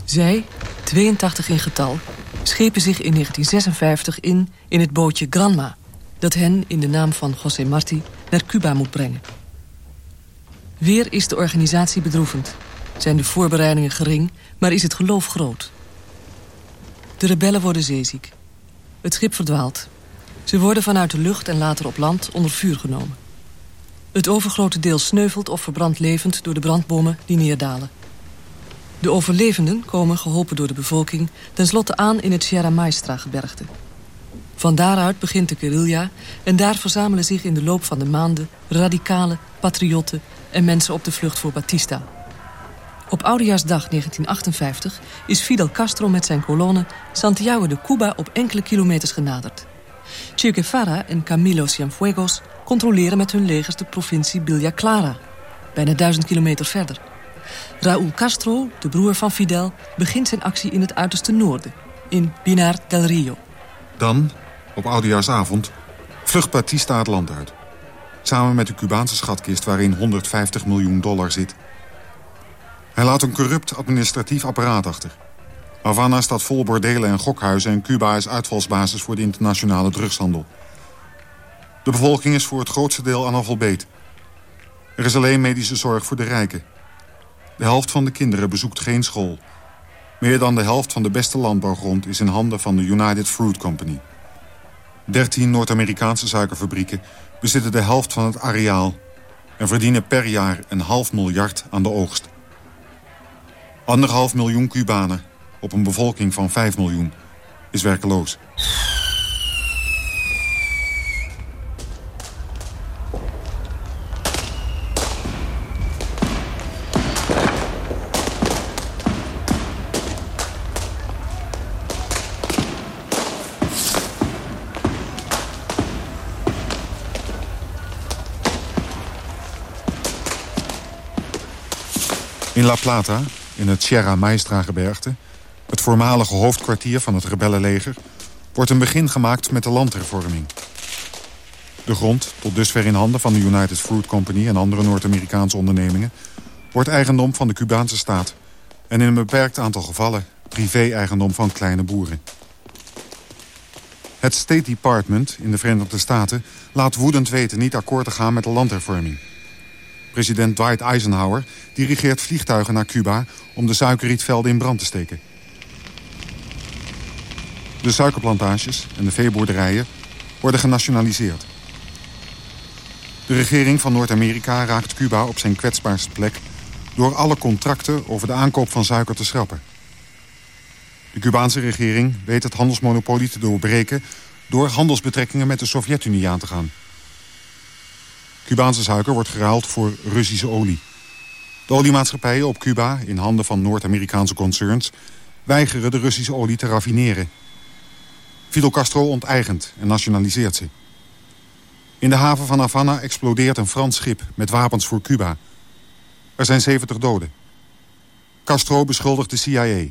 Speaker 7: Zij, 82 in getal, schepen zich in 1956 in in het bootje Granma dat hen in de naam van José Marti naar Cuba moet brengen. Weer is de organisatie bedroevend. Zijn de voorbereidingen gering, maar is het geloof groot. De rebellen worden zeeziek. Het schip verdwaalt. Ze worden vanuit de lucht en later op land onder vuur genomen. Het overgrote deel sneuvelt of verbrandt levend door de brandbommen die neerdalen. De overlevenden komen, geholpen door de bevolking... tenslotte aan in het Sierra Maestra-gebergte. Van daaruit begint de guerrilla en daar verzamelen zich in de loop van de maanden... radicalen, patriotten en mensen op de vlucht voor Batista. Op Oudejaarsdag 1958 is Fidel Castro met zijn kolonne... Santiago de Cuba op enkele kilometers genaderd. Che Guevara en Camilo Cienfuegos controleren met hun legers de provincie Villa Clara... bijna duizend kilometer verder. Raúl Castro, de broer van Fidel, begint zijn actie in het uiterste noorden... in Pinar del Rio.
Speaker 5: Dan, op oudejaarsavond vlucht Batista het land uit. Samen met de Cubaanse schatkist waarin 150 miljoen dollar zit. Hij laat een corrupt administratief apparaat achter. Havana staat vol bordelen en gokhuizen... en Cuba is uitvalsbasis voor de internationale drugshandel. De bevolking is voor het grootste deel analfabeet. Er is alleen medische zorg voor de rijken. De helft van de kinderen bezoekt geen school. Meer dan de helft van de beste landbouwgrond is in handen van de United Fruit Company. 13 Noord-Amerikaanse suikerfabrieken bezitten de helft van het areaal... en verdienen per jaar een half miljard aan de oogst. Anderhalf miljoen Cubanen op een bevolking van 5 miljoen is werkeloos. In La Plata, in het Sierra Maestra-gebergte... het voormalige hoofdkwartier van het rebellenleger... wordt een begin gemaakt met de landhervorming. De grond, tot dusver in handen van de United Fruit Company... en andere Noord-Amerikaanse ondernemingen... wordt eigendom van de Cubaanse staat... en in een beperkt aantal gevallen privé-eigendom van kleine boeren. Het State Department in de Verenigde Staten laat woedend weten niet akkoord te gaan met de landhervorming. President Dwight Eisenhower dirigeert vliegtuigen naar Cuba om de suikerrietvelden in brand te steken. De suikerplantages en de veeboerderijen worden genationaliseerd. De regering van Noord-Amerika raakt Cuba op zijn kwetsbaarste plek... door alle contracten over de aankoop van suiker te schrappen. De Cubaanse regering weet het handelsmonopolie te doorbreken... door handelsbetrekkingen met de Sovjet-Unie aan te gaan. Cubaanse suiker wordt geruild voor Russische olie. De oliemaatschappijen op Cuba, in handen van Noord-Amerikaanse concerns... weigeren de Russische olie te raffineren. Fidel Castro onteigent en nationaliseert ze. In de haven van Havana explodeert een Frans schip met wapens voor Cuba. Er zijn 70 doden. Castro beschuldigt de CIA.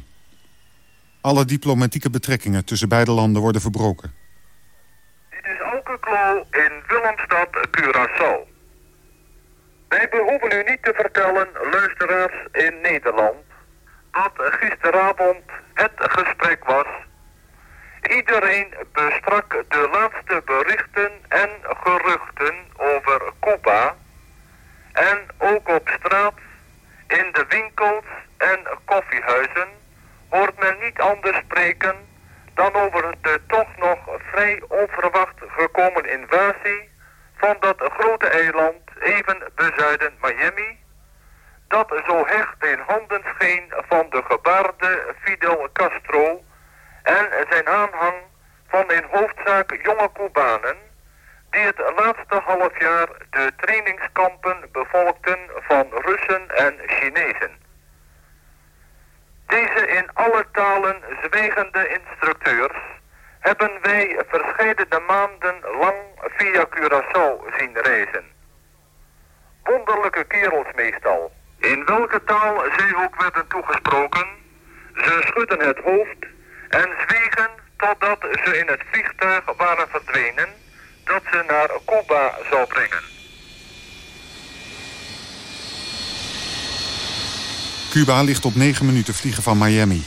Speaker 5: Alle diplomatieke betrekkingen tussen beide landen worden verbroken.
Speaker 8: In Willemstad, Curaçao. Wij behoeven u niet te vertellen, luisteraars in Nederland, dat gisteravond het gesprek was. Iedereen bestrak de laatste berichten en geruchten over Cuba. En ook op straat, in de winkels en koffiehuizen hoort men niet anders spreken dan over de toch nog vrij onverwacht gekomen invasie van dat grote eiland even bezuiden Miami, dat zo hecht in handen scheen van de gebaarde Fidel Castro en zijn aanhang van in hoofdzaak jonge Cubanen, die het laatste half jaar de trainingskampen bevolkten van Russen en Chinezen. Deze in alle talen zwegende instructeurs hebben wij verscheidene maanden lang via Curaçao zien reizen. Wonderlijke kerels meestal. In welke taal zij ook werden toegesproken, ze schudden het hoofd en zwegen totdat ze in het vliegtuig waren verdwenen dat ze naar Cuba zou brengen.
Speaker 5: Cuba ligt op 9 minuten vliegen van Miami.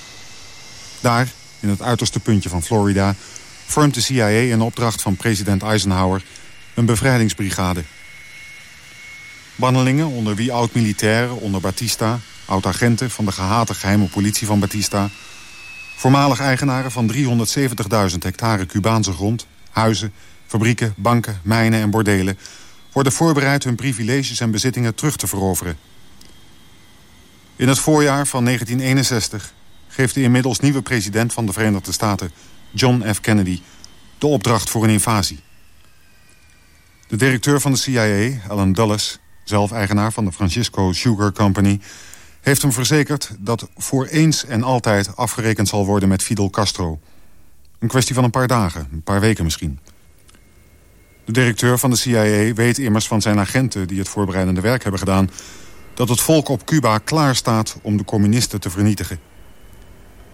Speaker 5: Daar, in het uiterste puntje van Florida... vormt de CIA in opdracht van president Eisenhower een bevrijdingsbrigade. Bannelingen, onder wie oud-militairen onder Batista... oud-agenten van de gehate geheime politie van Batista... voormalig eigenaren van 370.000 hectare Cubaanse grond... huizen, fabrieken, banken, mijnen en bordelen... worden voorbereid hun privileges en bezittingen terug te veroveren... In het voorjaar van 1961 geeft de inmiddels nieuwe president van de Verenigde Staten... John F. Kennedy de opdracht voor een invasie. De directeur van de CIA, Alan Dulles, zelf eigenaar van de Francisco Sugar Company... heeft hem verzekerd dat voor eens en altijd afgerekend zal worden met Fidel Castro. Een kwestie van een paar dagen, een paar weken misschien. De directeur van de CIA weet immers van zijn agenten... die het voorbereidende werk hebben gedaan dat het volk op Cuba klaar staat om de communisten te vernietigen.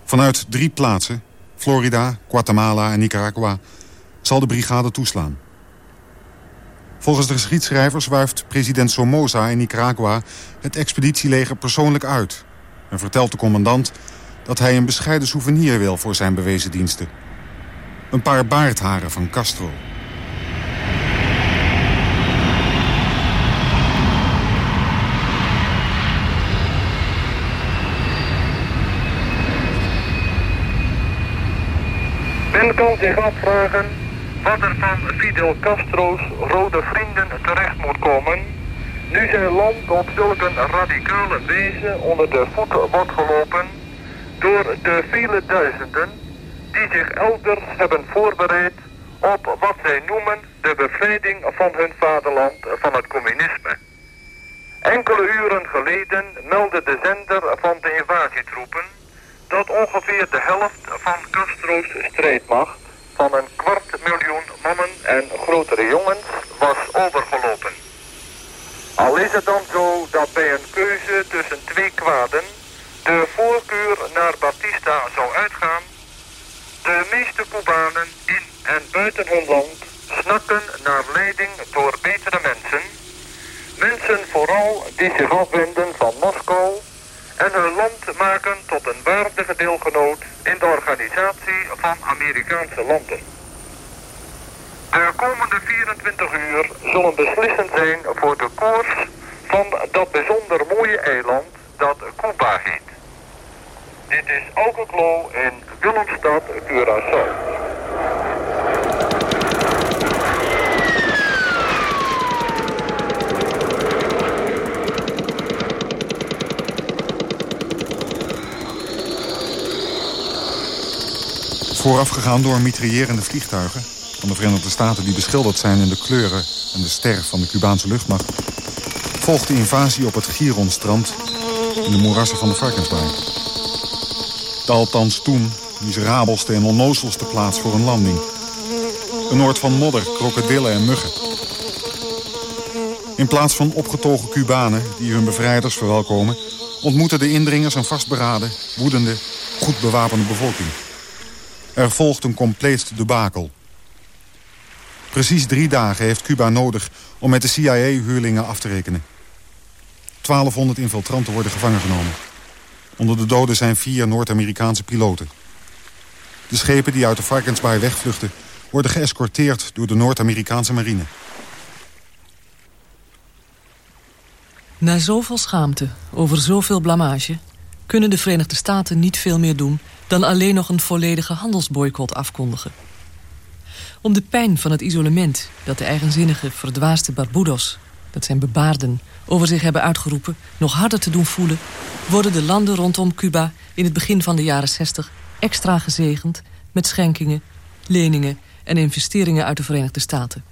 Speaker 5: Vanuit drie plaatsen, Florida, Guatemala en Nicaragua, zal de brigade toeslaan. Volgens de geschiedschrijvers wuift president Somoza in Nicaragua het expeditieleger persoonlijk uit... en vertelt de commandant dat hij een bescheiden souvenir wil voor zijn bewezen diensten. Een paar baardharen van Castro.
Speaker 8: Men kan zich afvragen wat er van Fidel Castro's rode vrienden terecht moet komen... nu zijn land op zulke radicale wijze onder de voeten wordt gelopen... door de vele duizenden die zich elders hebben voorbereid op wat zij noemen de bevrijding van hun vaderland van het communisme. Enkele uren geleden meldde de zender van de invasietroepen dat ongeveer de helft van Castro's strijdmacht van een kwart miljoen mannen en grotere jongens was overgelopen. Al is het dan zo dat bij een keuze tussen twee kwaden de voorkeur naar Batista zou uitgaan. De meeste Cubanen in en buiten hun land snakken naar leiding door betere mensen. Mensen vooral die zich afwenden van Moskou en hun land maken tot een waardige deelgenoot in de organisatie van Amerikaanse landen. De komende 24 uur zullen beslissend zijn voor de koers van dat bijzonder mooie eiland dat Cuba heet. Dit is Alkeklo in Willemstad, Curaçao.
Speaker 5: Voorafgegaan door mitraillerende vliegtuigen van de Verenigde Staten... die beschilderd zijn in de kleuren en de ster van de Cubaanse luchtmacht... volgt de invasie op het Gironstrand in de moerassen van de Varkensbaai. De althans toen miserabelste en onnozelste plaats voor een landing. Een oord van modder, krokodillen en muggen. In plaats van opgetogen Cubanen die hun bevrijders verwelkomen... ontmoeten de indringers een vastberaden, woedende, goed bewapende bevolking. Er volgt een compleet debakel. Precies drie dagen heeft Cuba nodig om met de CIA-huurlingen af te rekenen. 1200 infiltranten worden gevangen genomen. Onder de doden zijn vier Noord-Amerikaanse piloten. De schepen die uit de Varkensbaai wegvluchten... worden geëscorteerd door de Noord-Amerikaanse marine.
Speaker 7: Na zoveel schaamte over zoveel blamage... kunnen de Verenigde Staten niet veel meer doen... dan alleen nog een volledige handelsboycott afkondigen. Om de pijn van het isolement dat de eigenzinnige verdwaasde Barbudos... dat zijn bebaarden over zich hebben uitgeroepen... nog harder te doen voelen... worden de landen rondom Cuba in het begin van de jaren 60 extra gezegend... met schenkingen, leningen en investeringen uit de Verenigde Staten.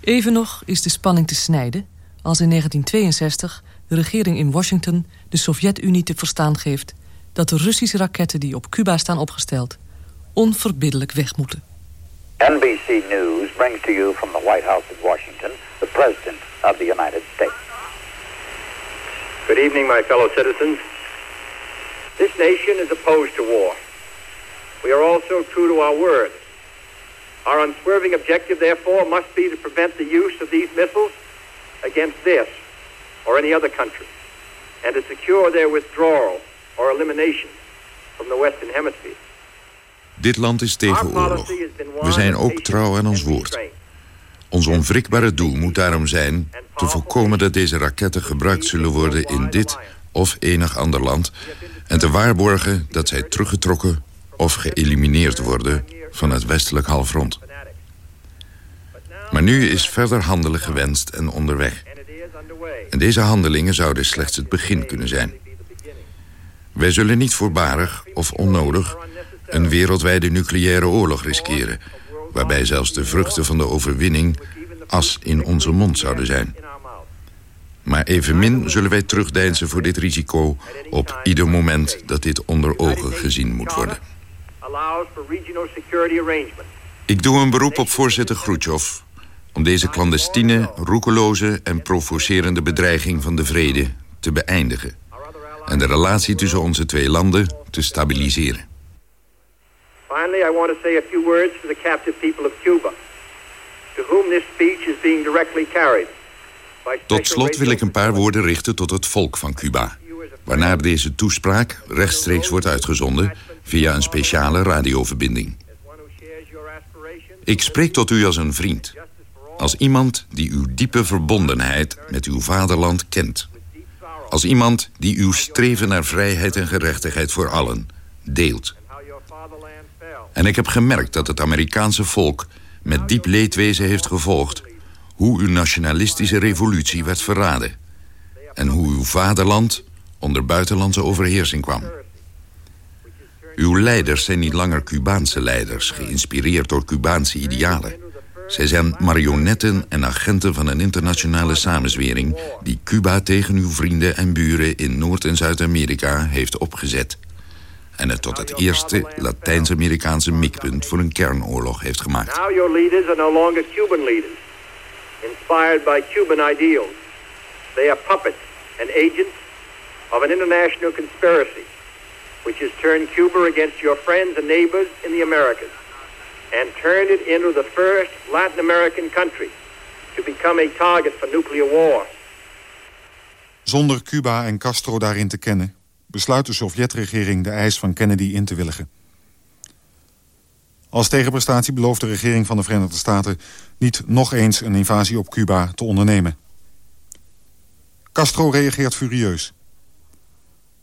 Speaker 7: Even nog is de spanning te snijden... als in 1962 de regering in Washington de Sovjet-Unie te verstaan geeft... dat de Russische raketten die op Cuba staan opgesteld... onverbiddelijk weg moeten.
Speaker 9: NBC News brings to you from the White House at Washington... the President of the United States.
Speaker 10: Good evening, my fellow citizens. This nation is opposed to war. We are also true to our word. Our unswerving objective, therefore, must be to prevent the use of these missiles against this or any other country, and to secure their withdrawal or elimination from the Western Hemisphere.
Speaker 6: Dit land is tegen oorlog. We zijn ook trouw aan ons woord. Ons onwrikbare doel moet daarom zijn te voorkomen dat deze raketten gebruikt zullen worden in dit of enig ander land en te waarborgen dat zij teruggetrokken of geëlimineerd worden van het westelijk halfrond. Maar nu is verder handelen gewenst en onderweg. En deze handelingen zouden slechts het begin kunnen zijn. Wij zullen niet voorbarig of onnodig een wereldwijde nucleaire oorlog riskeren... waarbij zelfs de vruchten van de overwinning as in onze mond zouden zijn. Maar evenmin zullen wij terugdeinzen voor dit risico... op ieder moment dat dit onder ogen gezien moet worden. Ik doe een beroep op voorzitter Khrushchev... om deze clandestine, roekeloze en provocerende bedreiging van de vrede te beëindigen... en de relatie tussen onze twee landen te stabiliseren.
Speaker 10: Finally, I want to say a few words to the captive people of Cuba, to whom this speech is being directly carried.
Speaker 6: Tot slot wil ik een paar woorden richten tot het volk van Cuba. Waarna deze toespraak rechtstreeks wordt uitgezonden via een speciale radioverbinding. Ik spreek tot u als een vriend. Als iemand die uw diepe verbondenheid met uw vaderland kent. Als iemand die uw streven naar vrijheid en gerechtigheid voor allen deelt. En ik heb gemerkt dat het Amerikaanse volk met diep leedwezen heeft gevolgd... hoe uw nationalistische revolutie werd verraden... en hoe uw vaderland onder buitenlandse overheersing kwam. Uw leiders zijn niet langer Cubaanse leiders... geïnspireerd door Cubaanse idealen. Zij zijn marionetten en agenten van een internationale samenzwering... die Cuba tegen uw vrienden en buren in Noord- en Zuid-Amerika heeft opgezet. En het tot het eerste Latijns-Amerikaanse mikpunt voor een kernoorlog heeft gemaakt.
Speaker 10: Now your leaders are no longer Cuban leaders, inspired by Cuban ideals, They are puppets and agents of an international conspiracy which has turned Cuba against your friends and neighbors in the Americas and turned it into the first Latin American country to become a target for nuclear war.
Speaker 5: Zonder Cuba en Castro daarin te kennen... besluit de Sovjetregering de eis van Kennedy in te willigen. Als tegenprestatie belooft de regering van de Verenigde Staten... niet nog eens een invasie op Cuba te ondernemen. Castro reageert furieus.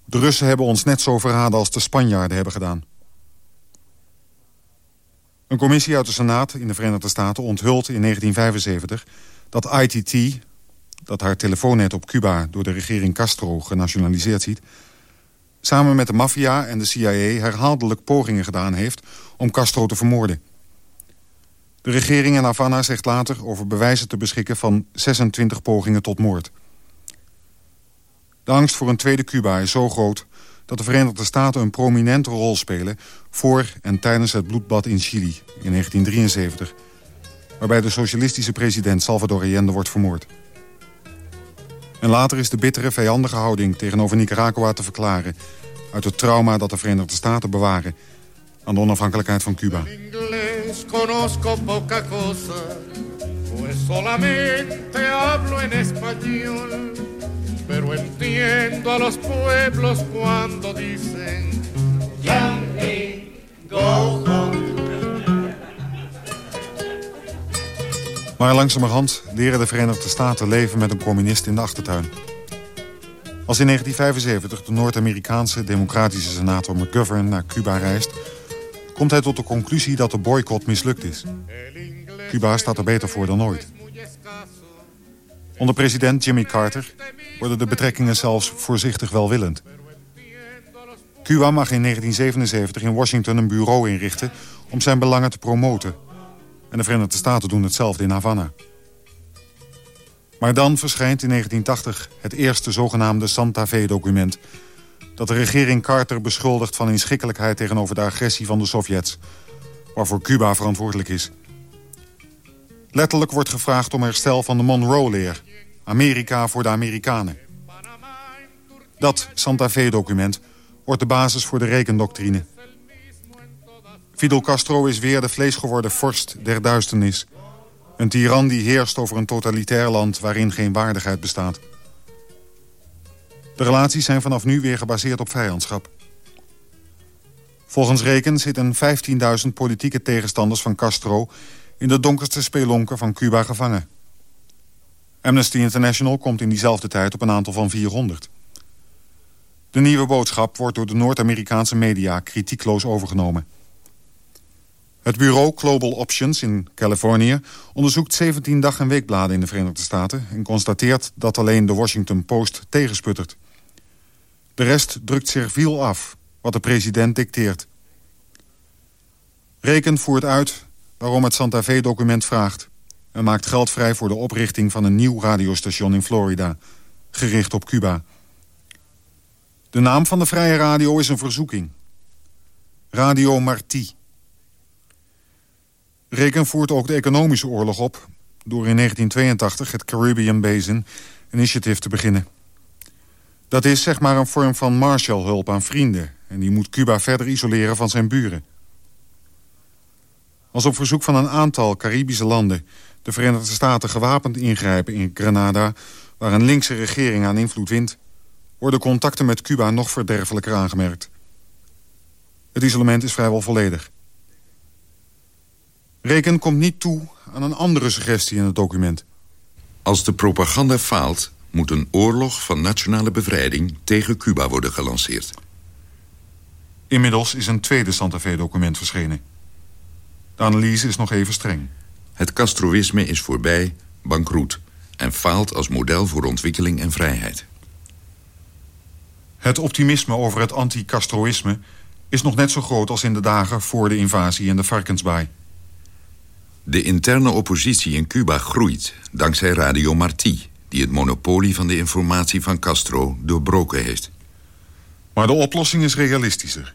Speaker 5: De Russen hebben ons net zo verraden als de Spanjaarden hebben gedaan. Een commissie uit de Senaat in de Verenigde Staten onthult in 1975... dat ITT, dat haar telefoonnet op Cuba door de regering Castro genationaliseerd ziet... samen met de maffia en de CIA herhaaldelijk pogingen gedaan heeft om Castro te vermoorden. De regering in Havana zegt later over bewijzen te beschikken van 26 pogingen tot moord. De angst voor een tweede Cuba is zo groot dat de Verenigde Staten een prominente rol spelen... voor en tijdens het bloedbad in Chili in 1973... waarbij de socialistische president Salvador Allende wordt vermoord. En later is de bittere, vijandige houding tegenover Nicaragua te verklaren... uit het trauma dat de Verenigde Staten bewaren... aan de onafhankelijkheid van Cuba. Entiendo a los pueblos dicen. Maar langzamerhand leren de Verenigde Staten leven met een communist in de achtertuin. Als in 1975 de Noord-Amerikaanse democratische senator McGovern naar Cuba reist... komt hij tot de conclusie dat de boycott mislukt is. Cuba staat er beter voor dan ooit. Onder president Jimmy Carter worden de betrekkingen zelfs voorzichtig welwillend. Cuba mag in 1977 in Washington een bureau inrichten om zijn belangen te promoten. En de Verenigde Staten doen hetzelfde in Havana. Maar dan verschijnt in 1980 het eerste zogenaamde Santa Fe-document... dat de regering Carter beschuldigt van inschikkelijkheid tegenover de agressie van de Sovjets... waarvoor Cuba verantwoordelijk is. Letterlijk wordt gevraagd om herstel van de Monroe-leer... Amerika voor de Amerikanen. Dat Santa Fe-document wordt de basis voor de rekendoctrine. Fidel Castro is weer de vleesgeworden vorst der duisternis. Een tiran die heerst over een totalitair land waarin geen waardigheid bestaat. De relaties zijn vanaf nu weer gebaseerd op vijandschap. Volgens Reken zitten 15.000 politieke tegenstanders van Castro... in de donkerste spelonken van Cuba gevangen. Amnesty International komt in diezelfde tijd op een aantal van 400. De nieuwe boodschap wordt door de Noord-Amerikaanse media kritiekloos overgenomen. Het bureau Global Options in Californië onderzoekt 17 dag- en weekbladen in de Verenigde Staten... en constateert dat alleen de Washington Post tegensputtert. De rest drukt serviel af, wat de president dicteert. Reken voert uit waarom het Santa Fe-document vraagt en maakt geld vrij voor de oprichting van een nieuw radiostation in Florida, gericht op Cuba. De naam van de vrije radio is een verzoeking. Radio Marti. Reken voert ook de economische oorlog op... door in 1982 het Caribbean Basin Initiative te beginnen. Dat is zeg maar een vorm van Marshallhulp aan vrienden... en die moet Cuba verder isoleren van zijn buren. Als op verzoek van een aantal Caribische landen de Verenigde Staten gewapend ingrijpen in Grenada... waar een linkse regering aan invloed wint... worden contacten met Cuba nog verderfelijker aangemerkt. Het isolement is vrijwel volledig. Reken komt niet toe aan een andere suggestie in het document.
Speaker 6: Als de propaganda faalt, moet een oorlog van nationale bevrijding tegen Cuba worden gelanceerd.
Speaker 5: Inmiddels is een tweede Santa Fe-document verschenen. De analyse is nog even streng.
Speaker 6: Het Castroïsme is voorbij, bankroet... en faalt als model voor ontwikkeling en vrijheid.
Speaker 5: Het optimisme over het anti-Castroïsme... is nog net zo groot als in de dagen voor de invasie in de Varkensbaai.
Speaker 6: De interne oppositie in Cuba groeit dankzij Radio Marti... die het monopolie van de informatie van Castro doorbroken heeft.
Speaker 5: Maar de oplossing is realistischer.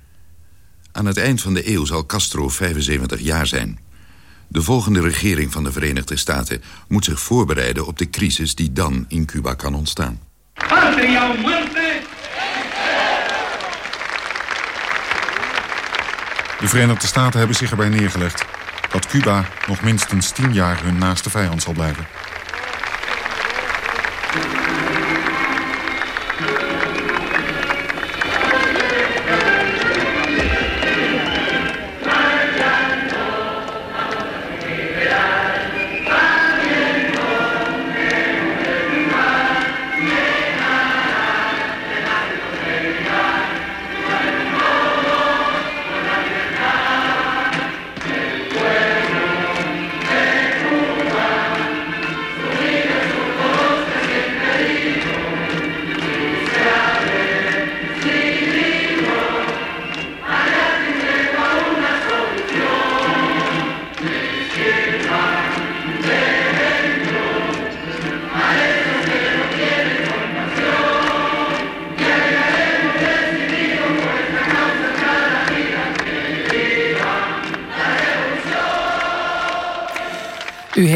Speaker 6: Aan het eind van de eeuw zal Castro 75 jaar zijn... De volgende regering van de Verenigde Staten moet zich voorbereiden op de crisis die dan in Cuba kan ontstaan.
Speaker 5: De Verenigde Staten hebben zich erbij neergelegd dat Cuba nog minstens tien jaar hun naaste vijand zal blijven.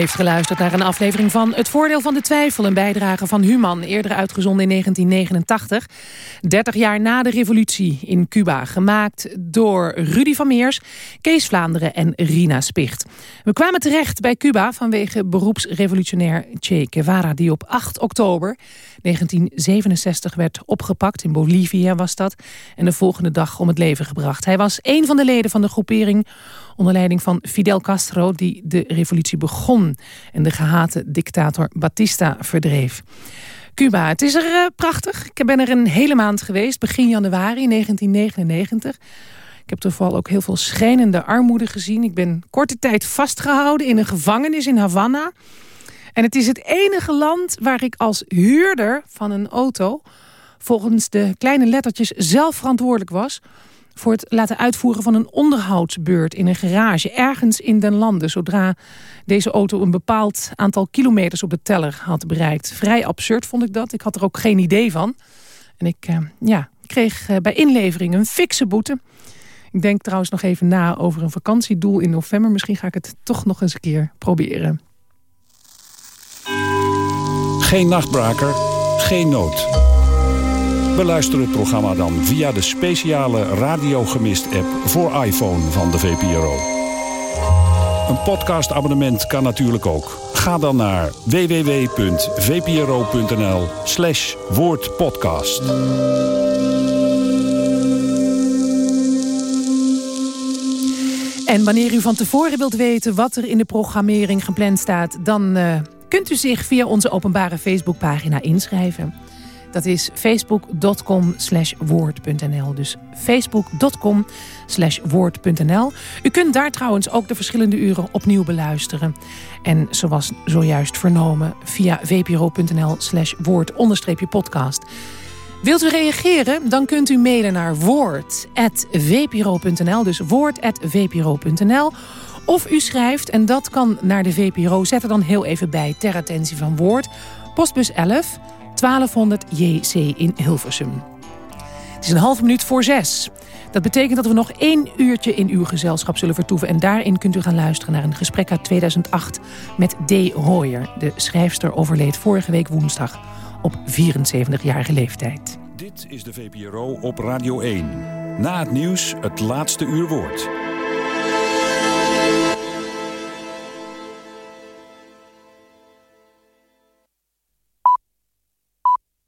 Speaker 3: Heeft geluisterd naar een aflevering van Het Voordeel van de Twijfel... een bijdrage van Human, eerder uitgezonden in 1989. 30 jaar na de revolutie in Cuba. Gemaakt door Rudy van Meers, Kees Vlaanderen en Rina Spicht. We kwamen terecht bij Cuba vanwege beroepsrevolutionair Che Guevara... die op 8 oktober 1967 werd opgepakt. In Bolivia was dat. En de volgende dag om het leven gebracht. Hij was een van de leden van de groepering onder leiding van Fidel Castro... die de revolutie begon en de gehate dictator Batista verdreef. Cuba, het is er uh, prachtig. Ik ben er een hele maand geweest, begin januari 1999. Ik heb vooral ook heel veel schijnende armoede gezien. Ik ben korte tijd vastgehouden in een gevangenis in Havana. En het is het enige land waar ik als huurder van een auto... volgens de kleine lettertjes zelf verantwoordelijk was voor het laten uitvoeren van een onderhoudsbeurt in een garage ergens in den landen, zodra deze auto een bepaald aantal kilometers op de teller had bereikt. Vrij absurd vond ik dat. Ik had er ook geen idee van. En ik eh, ja, kreeg eh, bij inlevering een fikse boete. Ik denk trouwens nog even na over een vakantiedoel in november. Misschien ga ik het toch nog eens een keer proberen.
Speaker 11: Geen nachtbraker, geen nood. Beluister het programma dan via de speciale Radio Gemist app voor iPhone van de VPRO. Een podcastabonnement kan natuurlijk ook. Ga dan naar www.vpro.nl slash woordpodcast.
Speaker 3: En wanneer u van tevoren wilt weten wat er in de programmering gepland staat... dan uh, kunt u zich via onze openbare Facebookpagina inschrijven. Dat is facebook.com slash woord.nl. Dus facebook.com slash woord.nl. U kunt daar trouwens ook de verschillende uren opnieuw beluisteren. En zoals zojuist vernomen via vpro.nl slash woord podcast. Wilt u reageren? Dan kunt u mailen naar woord.vpro.nl. Dus woord.vpro.nl. Of u schrijft, en dat kan naar de VPRO, zet er dan heel even bij ter attentie van Woord. Postbus 11 1200 JC in Hilversum. Het is een half minuut voor zes. Dat betekent dat we nog één uurtje in uw gezelschap zullen vertoeven. En daarin kunt u gaan luisteren naar een gesprek uit 2008 met D. Hoyer. De schrijfster overleed vorige week woensdag op 74-jarige leeftijd.
Speaker 11: Dit is de VPRO op Radio 1. Na het nieuws het laatste uur woord.